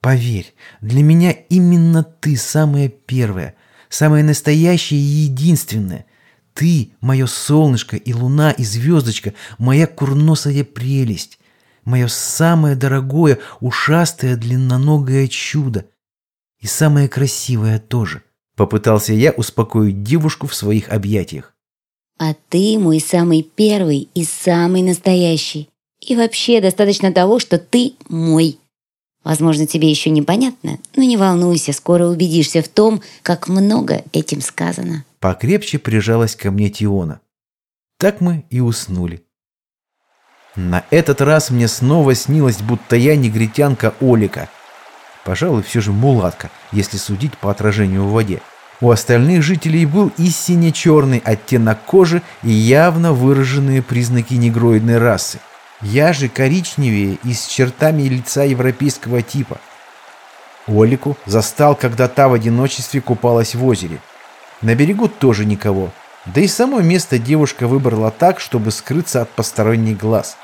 Поверь, для меня именно ты самая первая, самая настоящая и единственная. Ты – мое солнышко и луна и звездочка, моя курносая прелесть, мое самое дорогое, ушастое, длинноногое чудо. И самое красивое тоже. Попытался я успокоить девушку в своих объятиях. А ты мой самый первый и самый настоящий. И вообще достаточно того, что ты мой. Возможно, тебе еще непонятно, но не волнуйся, скоро убедишься в том, как много этим сказано. Покрепче прижалась ко мне Тиона. Так мы и уснули. На этот раз мне снова снилось, будто я негритянка Олика. Пожалуй, все же мулатка, если судить по отражению в воде. У остальных жителей был и сине-черный оттенок кожи и явно выраженные признаки негроидной расы – я же коричневее и с чертами лица европейского типа. Олику застал, когда та в одиночестве купалась в озере. На берегу тоже никого. Да и само место девушка выбрала так, чтобы скрыться от посторонних глаз.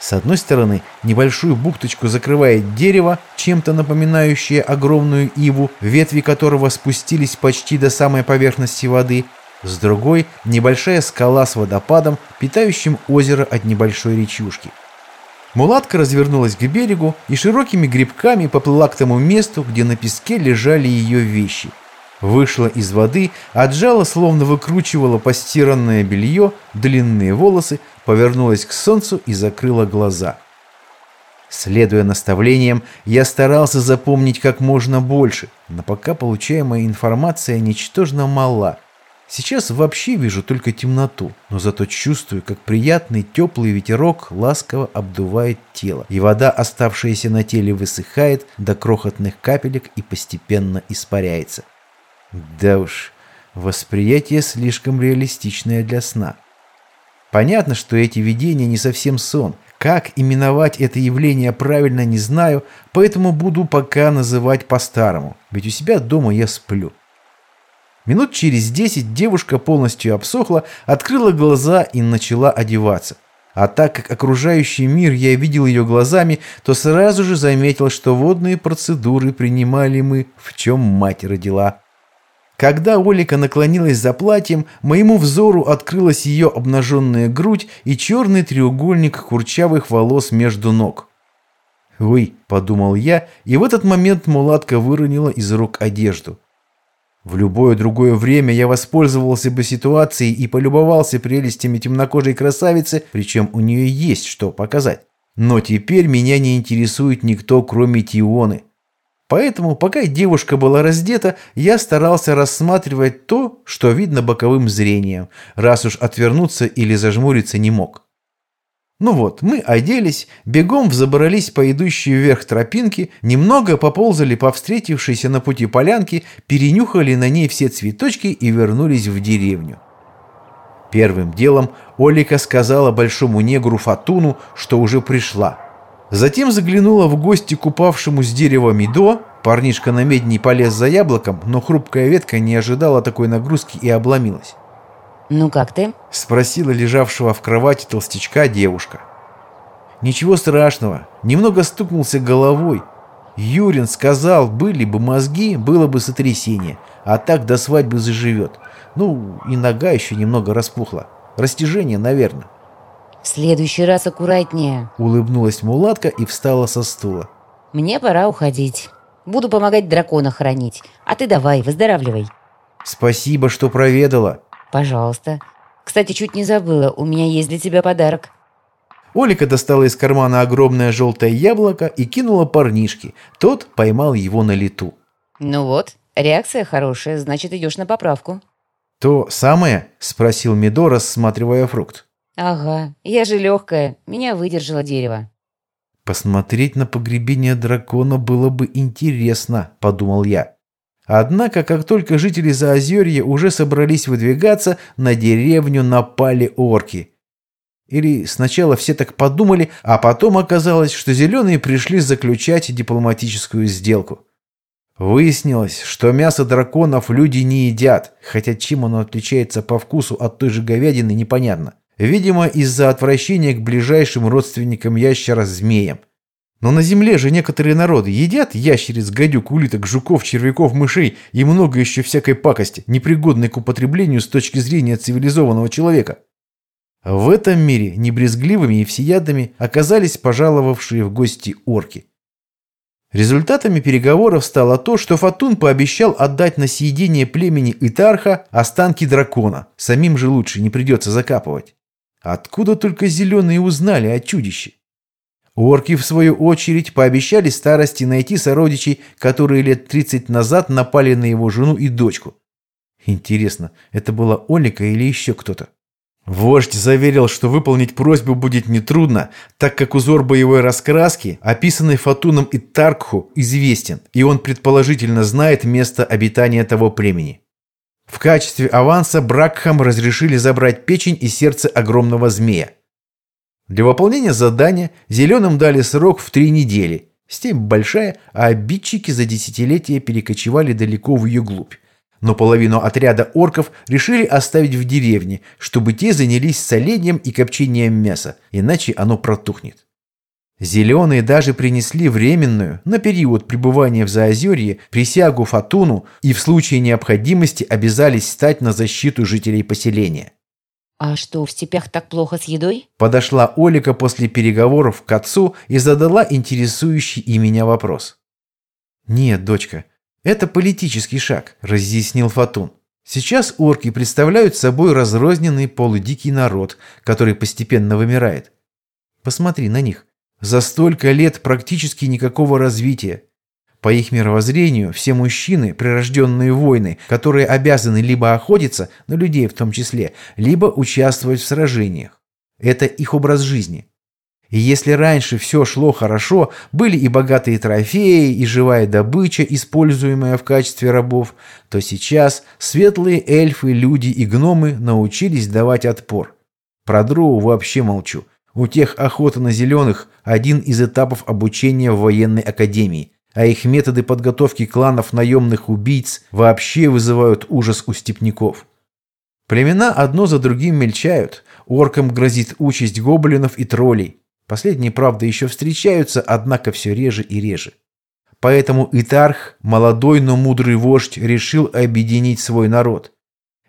С одной стороны, небольшую бухточку закрывает дерево, чем-то напоминающее огромную иву, ветви которого спустились почти до самой поверхности воды – с другой – небольшая скала с водопадом, питающим озеро от небольшой речушки. Мулатка развернулась к берегу и широкими грибками поплыла к тому месту, где на песке лежали ее вещи. Вышла из воды, отжала, словно выкручивала постиранное белье, длинные волосы, повернулась к солнцу и закрыла глаза. Следуя наставлениям, я старался запомнить как можно больше, но пока получаемая информация ничтожно мала – Сейчас вообще вижу только темноту, но зато чувствую, как приятный теплый ветерок ласково обдувает тело, и вода, оставшаяся на теле, высыхает до крохотных капелек и постепенно испаряется. Да уж, восприятие слишком реалистичное для сна. Понятно, что эти видения не совсем сон. Как именовать это явление правильно не знаю, поэтому буду пока называть по-старому, ведь у себя дома я сплю. Минут через десять девушка полностью обсохла, открыла глаза и начала одеваться. А так как окружающий мир я видел ее глазами, то сразу же заметил, что водные процедуры принимали мы, в чем мать родила. Когда Олика наклонилась за платьем, моему взору открылась ее обнаженная грудь и черный треугольник курчавых волос между ног. «Ой», — подумал я, и в этот момент мулатка выронила из рук одежду. В любое другое время я воспользовался бы ситуацией и полюбовался прелестями темнокожей красавицы, причем у нее есть что показать. Но теперь меня не интересует никто, кроме Тионы. Поэтому, пока девушка была раздета, я старался рассматривать то, что видно боковым зрением, раз уж отвернуться или зажмуриться не мог. Ну вот, мы оделись, бегом взобрались по идущей вверх тропинке, немного поползали по встретившейся на пути полянке, перенюхали на ней все цветочки и вернулись в деревню. Первым делом Олика сказала большому негру Фатуну, что уже пришла. Затем заглянула в гости к упавшему с дерева Мидо. Парнишка на медни полез за яблоком, но хрупкая ветка не ожидала такой нагрузки и обломилась. «Ну как ты?» — спросила лежавшего в кровати толстячка девушка. «Ничего страшного. Немного стукнулся головой. Юрин сказал, были бы мозги, было бы сотрясение, а так до свадьбы заживет. Ну, и нога еще немного распухла. Растяжение, наверное». «В следующий раз аккуратнее», — улыбнулась мулатка и встала со стула. «Мне пора уходить. Буду помогать дракона хранить. А ты давай, выздоравливай». «Спасибо, что проведала». «Пожалуйста. Кстати, чуть не забыла, у меня есть для тебя подарок». Олика достала из кармана огромное желтое яблоко и кинула парнишке. Тот поймал его на лету. «Ну вот, реакция хорошая, значит, идешь на поправку». «То самое?» – спросил Медо, рассматривая фрукт. «Ага, я же легкая, меня выдержало дерево». «Посмотреть на погребение дракона было бы интересно», – подумал я. Однако, как только жители Заозерья уже собрались выдвигаться, на деревню напали орки. Или сначала все так подумали, а потом оказалось, что зеленые пришли заключать дипломатическую сделку. Выяснилось, что мясо драконов люди не едят, хотя чем оно отличается по вкусу от той же говядины, непонятно. Видимо, из-за отвращения к ближайшим родственникам ящера-змеям. Но на Земле же некоторые народы едят ящериц, гадюк, улиток, жуков, червяков, мышей и много еще всякой пакости, непригодной к употреблению с точки зрения цивилизованного человека. В этом мире небрезгливыми и всеядными оказались пожаловавшие в гости орки. Результатами переговоров стало то, что Фатун пообещал отдать на съедение племени Итарха останки дракона. Самим же лучше не придется закапывать. Откуда только зеленые узнали о чудище? Орки, в свою очередь, пообещали старости найти сородичей, которые лет 30 назад напали на его жену и дочку. Интересно, это была Олика или еще кто-то? Вождь заверил, что выполнить просьбу будет нетрудно, так как узор боевой раскраски, описанный Фатуном и Таркху, известен, и он предположительно знает место обитания того племени. В качестве аванса Бракхам разрешили забрать печень и сердце огромного змея. Для выполнения задания зеленым дали срок в три недели. Степь большая, а обидчики за десятилетия перекочевали далеко в ее глубь. Но половину отряда орков решили оставить в деревне, чтобы те занялись солением и копчением мяса, иначе оно протухнет. Зеленые даже принесли временную, на период пребывания в Заозерье, присягу Фатуну и в случае необходимости обязались стать на защиту жителей поселения. «А что, в степях так плохо с едой?» Подошла Олика после переговоров к отцу и задала интересующий и меня вопрос. «Нет, дочка, это политический шаг», – разъяснил Фатун. «Сейчас орки представляют собой разрозненный полудикий народ, который постепенно вымирает. Посмотри на них. За столько лет практически никакого развития. По их мировоззрению, все мужчины – прирожденные воины, которые обязаны либо охотиться, на людей в том числе, либо участвовать в сражениях. Это их образ жизни. И если раньше все шло хорошо, были и богатые трофеи, и живая добыча, используемая в качестве рабов, то сейчас светлые эльфы, люди и гномы научились давать отпор. Про дроу вообще молчу. У тех охота на зеленых – один из этапов обучения в военной академии, а их методы подготовки кланов наемных убийц вообще вызывают ужас у степняков. Племена одно за другим мельчают, оркам грозит участь гоблинов и троллей. Последние, правда, еще встречаются, однако все реже и реже. Поэтому Итарх, молодой, но мудрый вождь, решил объединить свой народ.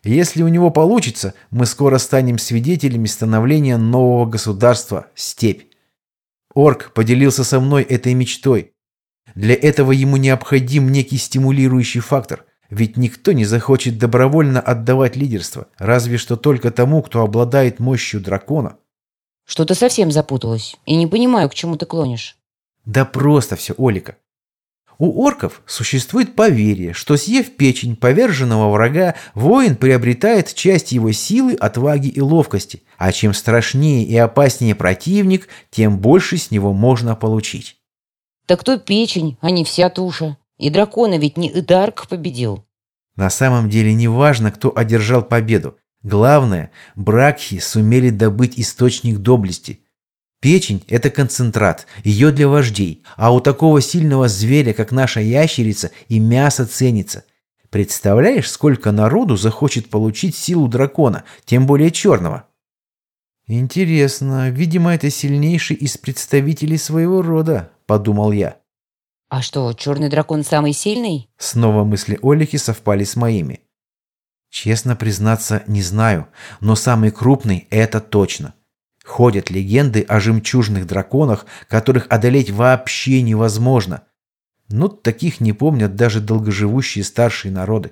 Если у него получится, мы скоро станем свидетелями становления нового государства – степь. Орк поделился со мной этой мечтой. Для этого ему необходим некий стимулирующий фактор, ведь никто не захочет добровольно отдавать лидерство, разве что только тому, кто обладает мощью дракона. Что-то совсем запуталась и не понимаю, к чему ты клонишь. Да просто все, Олика. У орков существует поверье, что съев печень поверженного врага, воин приобретает часть его силы, отваги и ловкости, а чем страшнее и опаснее противник, тем больше с него можно получить. Так то печень, а не вся туша. И дракона ведь не Идарк победил. На самом деле не важно, кто одержал победу. Главное, бракхи сумели добыть источник доблести. Печень – это концентрат, ее для вождей, а у такого сильного зверя, как наша ящерица, и мясо ценится. Представляешь, сколько народу захочет получить силу дракона, тем более черного? Интересно, видимо, это сильнейший из представителей своего рода, подумал я. А что, черный дракон самый сильный? Снова мысли Олики совпали с моими. Честно признаться, не знаю, но самый крупный – это точно. Ходят легенды о жемчужных драконах, которых одолеть вообще невозможно. Но таких не помнят даже долгоживущие старшие народы.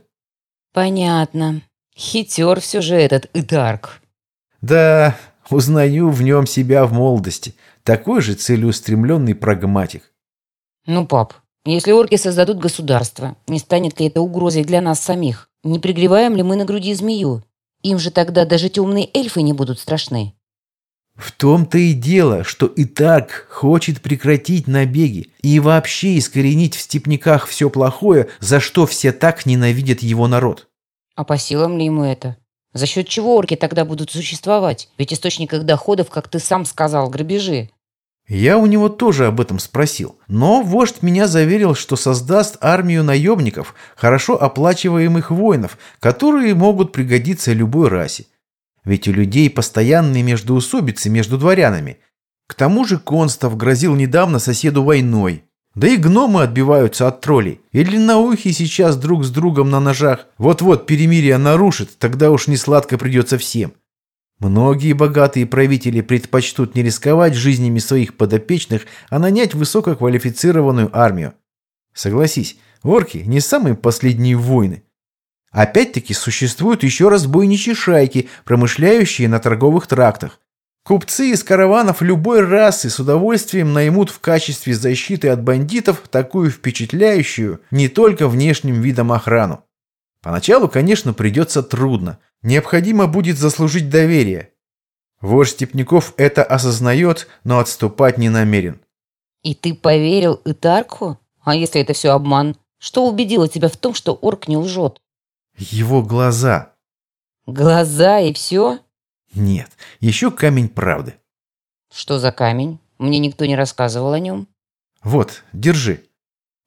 Понятно. Хитер все же этот Идарк. Да, узнаю в нем себя в молодости. Такой же целеустремленный прагматик. Ну, пап, если орки создадут государство, не станет ли это угрозой для нас самих? Не пригреваем ли мы на груди змею? Им же тогда даже темные эльфы не будут страшны. В том-то и дело, что и так хочет прекратить набеги и вообще искоренить в степняках все плохое, за что все так ненавидят его народ. А по силам ли ему это? За счет чего орки тогда будут существовать? Ведь источник их доходов, как ты сам сказал, грабежи. Я у него тоже об этом спросил, но вождь меня заверил, что создаст армию наемников, хорошо оплачиваемых воинов, которые могут пригодиться любой расе. Ведь у людей постоянные междоусобицы между дворянами. К тому же Констав грозил недавно соседу войной. Да и гномы отбиваются от троллей. И длинноухие сейчас друг с другом на ножах. Вот-вот перемирие нарушит, тогда уж не сладко придется всем. Многие богатые правители предпочтут не рисковать жизнями своих подопечных, а нанять высококвалифицированную армию. Согласись, орки не самые последние войны. Опять-таки существуют еще разбойничьи шайки, промышляющие на торговых трактах. Купцы из караванов любой расы с удовольствием наймут в качестве защиты от бандитов такую впечатляющую не только внешним видом охрану. Поначалу, конечно, придется трудно – Необходимо будет заслужить доверие. Вождь Степняков это осознает, но отступать не намерен. И ты поверил Итарку? А если это все обман? Что убедило тебя в том, что орк не лжет? Его глаза. Глаза и все? Нет, еще камень правды. Что за камень? Мне никто не рассказывал о нем. Вот, держи.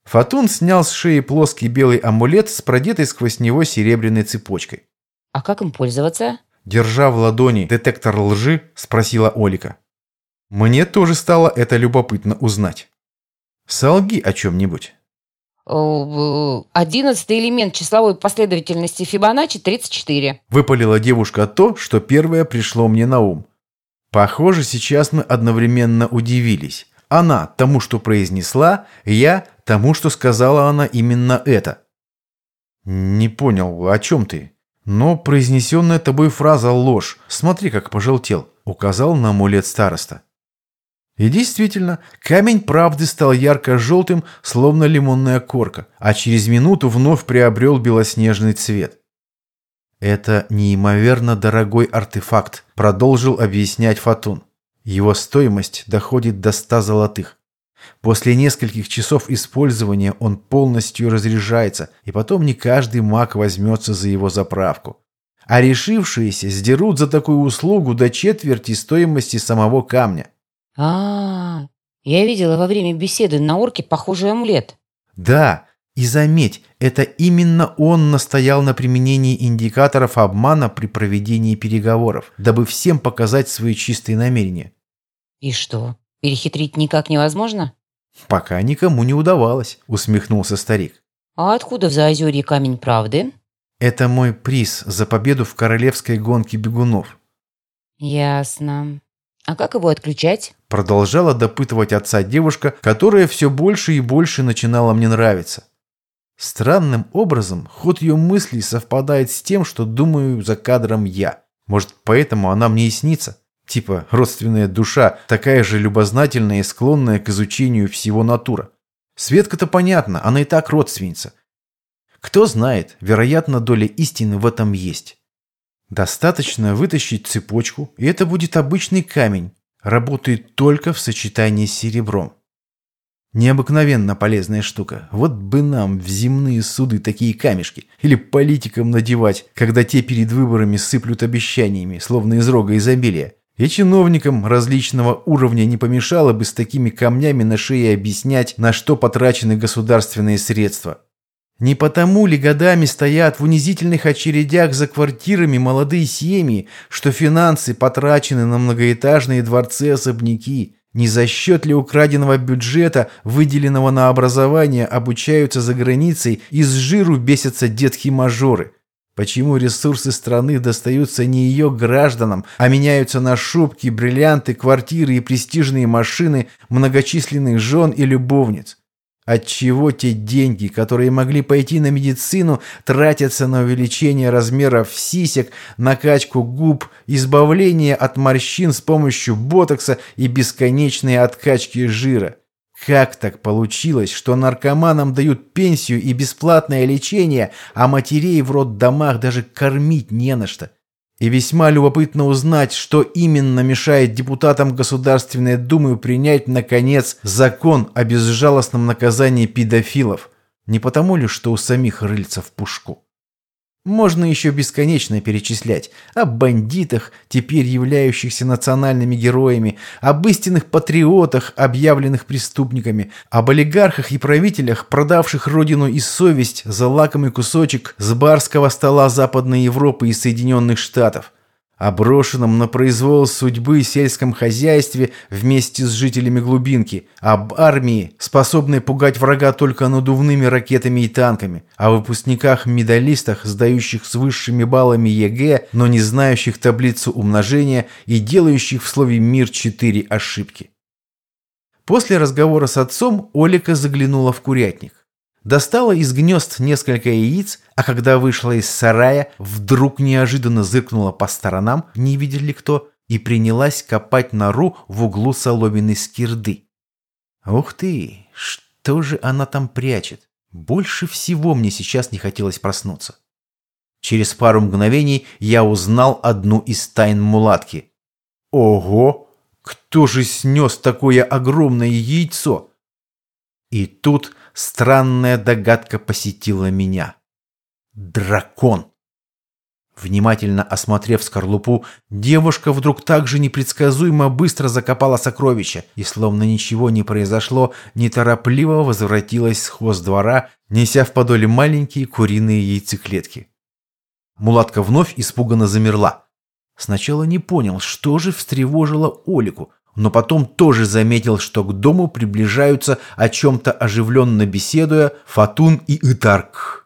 Фатун снял с шеи плоский белый амулет с продетой сквозь него серебряной цепочкой. А как им пользоваться? Держа в ладони детектор лжи, спросила Олика. Мне тоже стало это любопытно узнать. Солги о чем-нибудь. Одиннадцатый элемент числовой последовательности Фибоначчи 34. Выпалила девушка то, что первое пришло мне на ум. Похоже, сейчас мы одновременно удивились. Она тому, что произнесла, я тому, что сказала она именно это. Не понял, о чем ты? Но произнесенная тобой фраза ложь. Смотри, как пожелтел, указал на амулет староста. И действительно, камень правды стал ярко-желтым, словно лимонная корка, а через минуту вновь приобрел белоснежный цвет. «Это неимоверно дорогой артефакт», — продолжил объяснять Фатун. «Его стоимость доходит до ста золотых. После нескольких часов использования он полностью разряжается, и потом не каждый маг возьмется за его заправку. А решившиеся сдерут за такую услугу до четверти стоимости самого камня. А, -а, -а я видела во время беседы на орке похожий амулет. Да, и заметь, это именно он настоял на применении индикаторов обмана при проведении переговоров, дабы всем показать свои чистые намерения. И что, перехитрить никак невозможно? Пока никому не удавалось, усмехнулся старик. А откуда в Заозерье камень правды? Это мой приз за победу в королевской гонке бегунов. Ясно. А как его отключать? Продолжала допытывать отца девушка, которая все больше и больше начинала мне нравиться. Странным образом ход ее мыслей совпадает с тем, что думаю за кадром я. Может, поэтому она мне и снится. Типа родственная душа, такая же любознательная и склонная к изучению всего натура. Светка-то понятно, она и так родственница. Кто знает, вероятно, доля истины в этом есть. Достаточно вытащить цепочку, и это будет обычный камень. Работает только в сочетании с серебром. Необыкновенно полезная штука. Вот бы нам в земные суды такие камешки. Или политикам надевать, когда те перед выборами сыплют обещаниями, словно из рога изобилия. И чиновникам различного уровня не помешало бы с такими камнями на шее объяснять, на что потрачены государственные средства. Не потому ли годами стоят в унизительных очередях за квартирами молодые семьи, что финансы потрачены на многоэтажные дворцы-особняки? Не за счет ли украденного бюджета, выделенного на образование, обучаются за границей, из жиру бесятся детки-мажоры? Почему ресурсы страны достаются не ее гражданам, а меняются на шубки, бриллианты, квартиры и престижные машины многочисленных жен и любовниц? Отчего те деньги, которые могли пойти на медицину, тратятся на увеличение размеров сисек, накачку губ, избавление от морщин с помощью ботокса и бесконечные откачки жира? Как так получилось, что наркоманам дают пенсию и бесплатное лечение, а матерей в роддомах даже кормить не на что? И весьма любопытно узнать, что именно мешает депутатам Государственной Думы принять, наконец, закон о безжалостном наказании педофилов. Не потому ли, что у самих рыльца в пушку? Можно еще бесконечно перечислять о бандитах, теперь являющихся национальными героями, об истинных патриотах, объявленных преступниками, об олигархах и правителях, продавших родину и совесть за лакомый кусочек с барского стола Западной Европы и Соединенных Штатов о брошенном на произвол судьбы сельском хозяйстве вместе с жителями глубинки, об армии, способной пугать врага только надувными ракетами и танками, о выпускниках-медалистах, сдающих с высшими баллами ЕГЭ, но не знающих таблицу умножения и делающих в слове «мир» четыре ошибки. После разговора с отцом Олика заглянула в курятник. Достала из гнезд несколько яиц, а когда вышла из сарая, вдруг неожиданно зыркнула по сторонам, не видели ли кто, и принялась копать нору в углу соломенной скирды. Ух ты, что же она там прячет? Больше всего мне сейчас не хотелось проснуться. Через пару мгновений я узнал одну из тайн мулатки. Ого! Кто же снес такое огромное яйцо? И тут странная догадка посетила меня. Дракон. Внимательно осмотрев скорлупу, девушка вдруг так же непредсказуемо быстро закопала сокровища и, словно ничего не произошло, неторопливо возвратилась с хвост двора, неся в подоле маленькие куриные яйцеклетки. Мулатка вновь испуганно замерла. Сначала не понял, что же встревожило Олику, но потом тоже заметил, что к дому приближаются, о чем-то оживленно беседуя, Фатун и Итарк.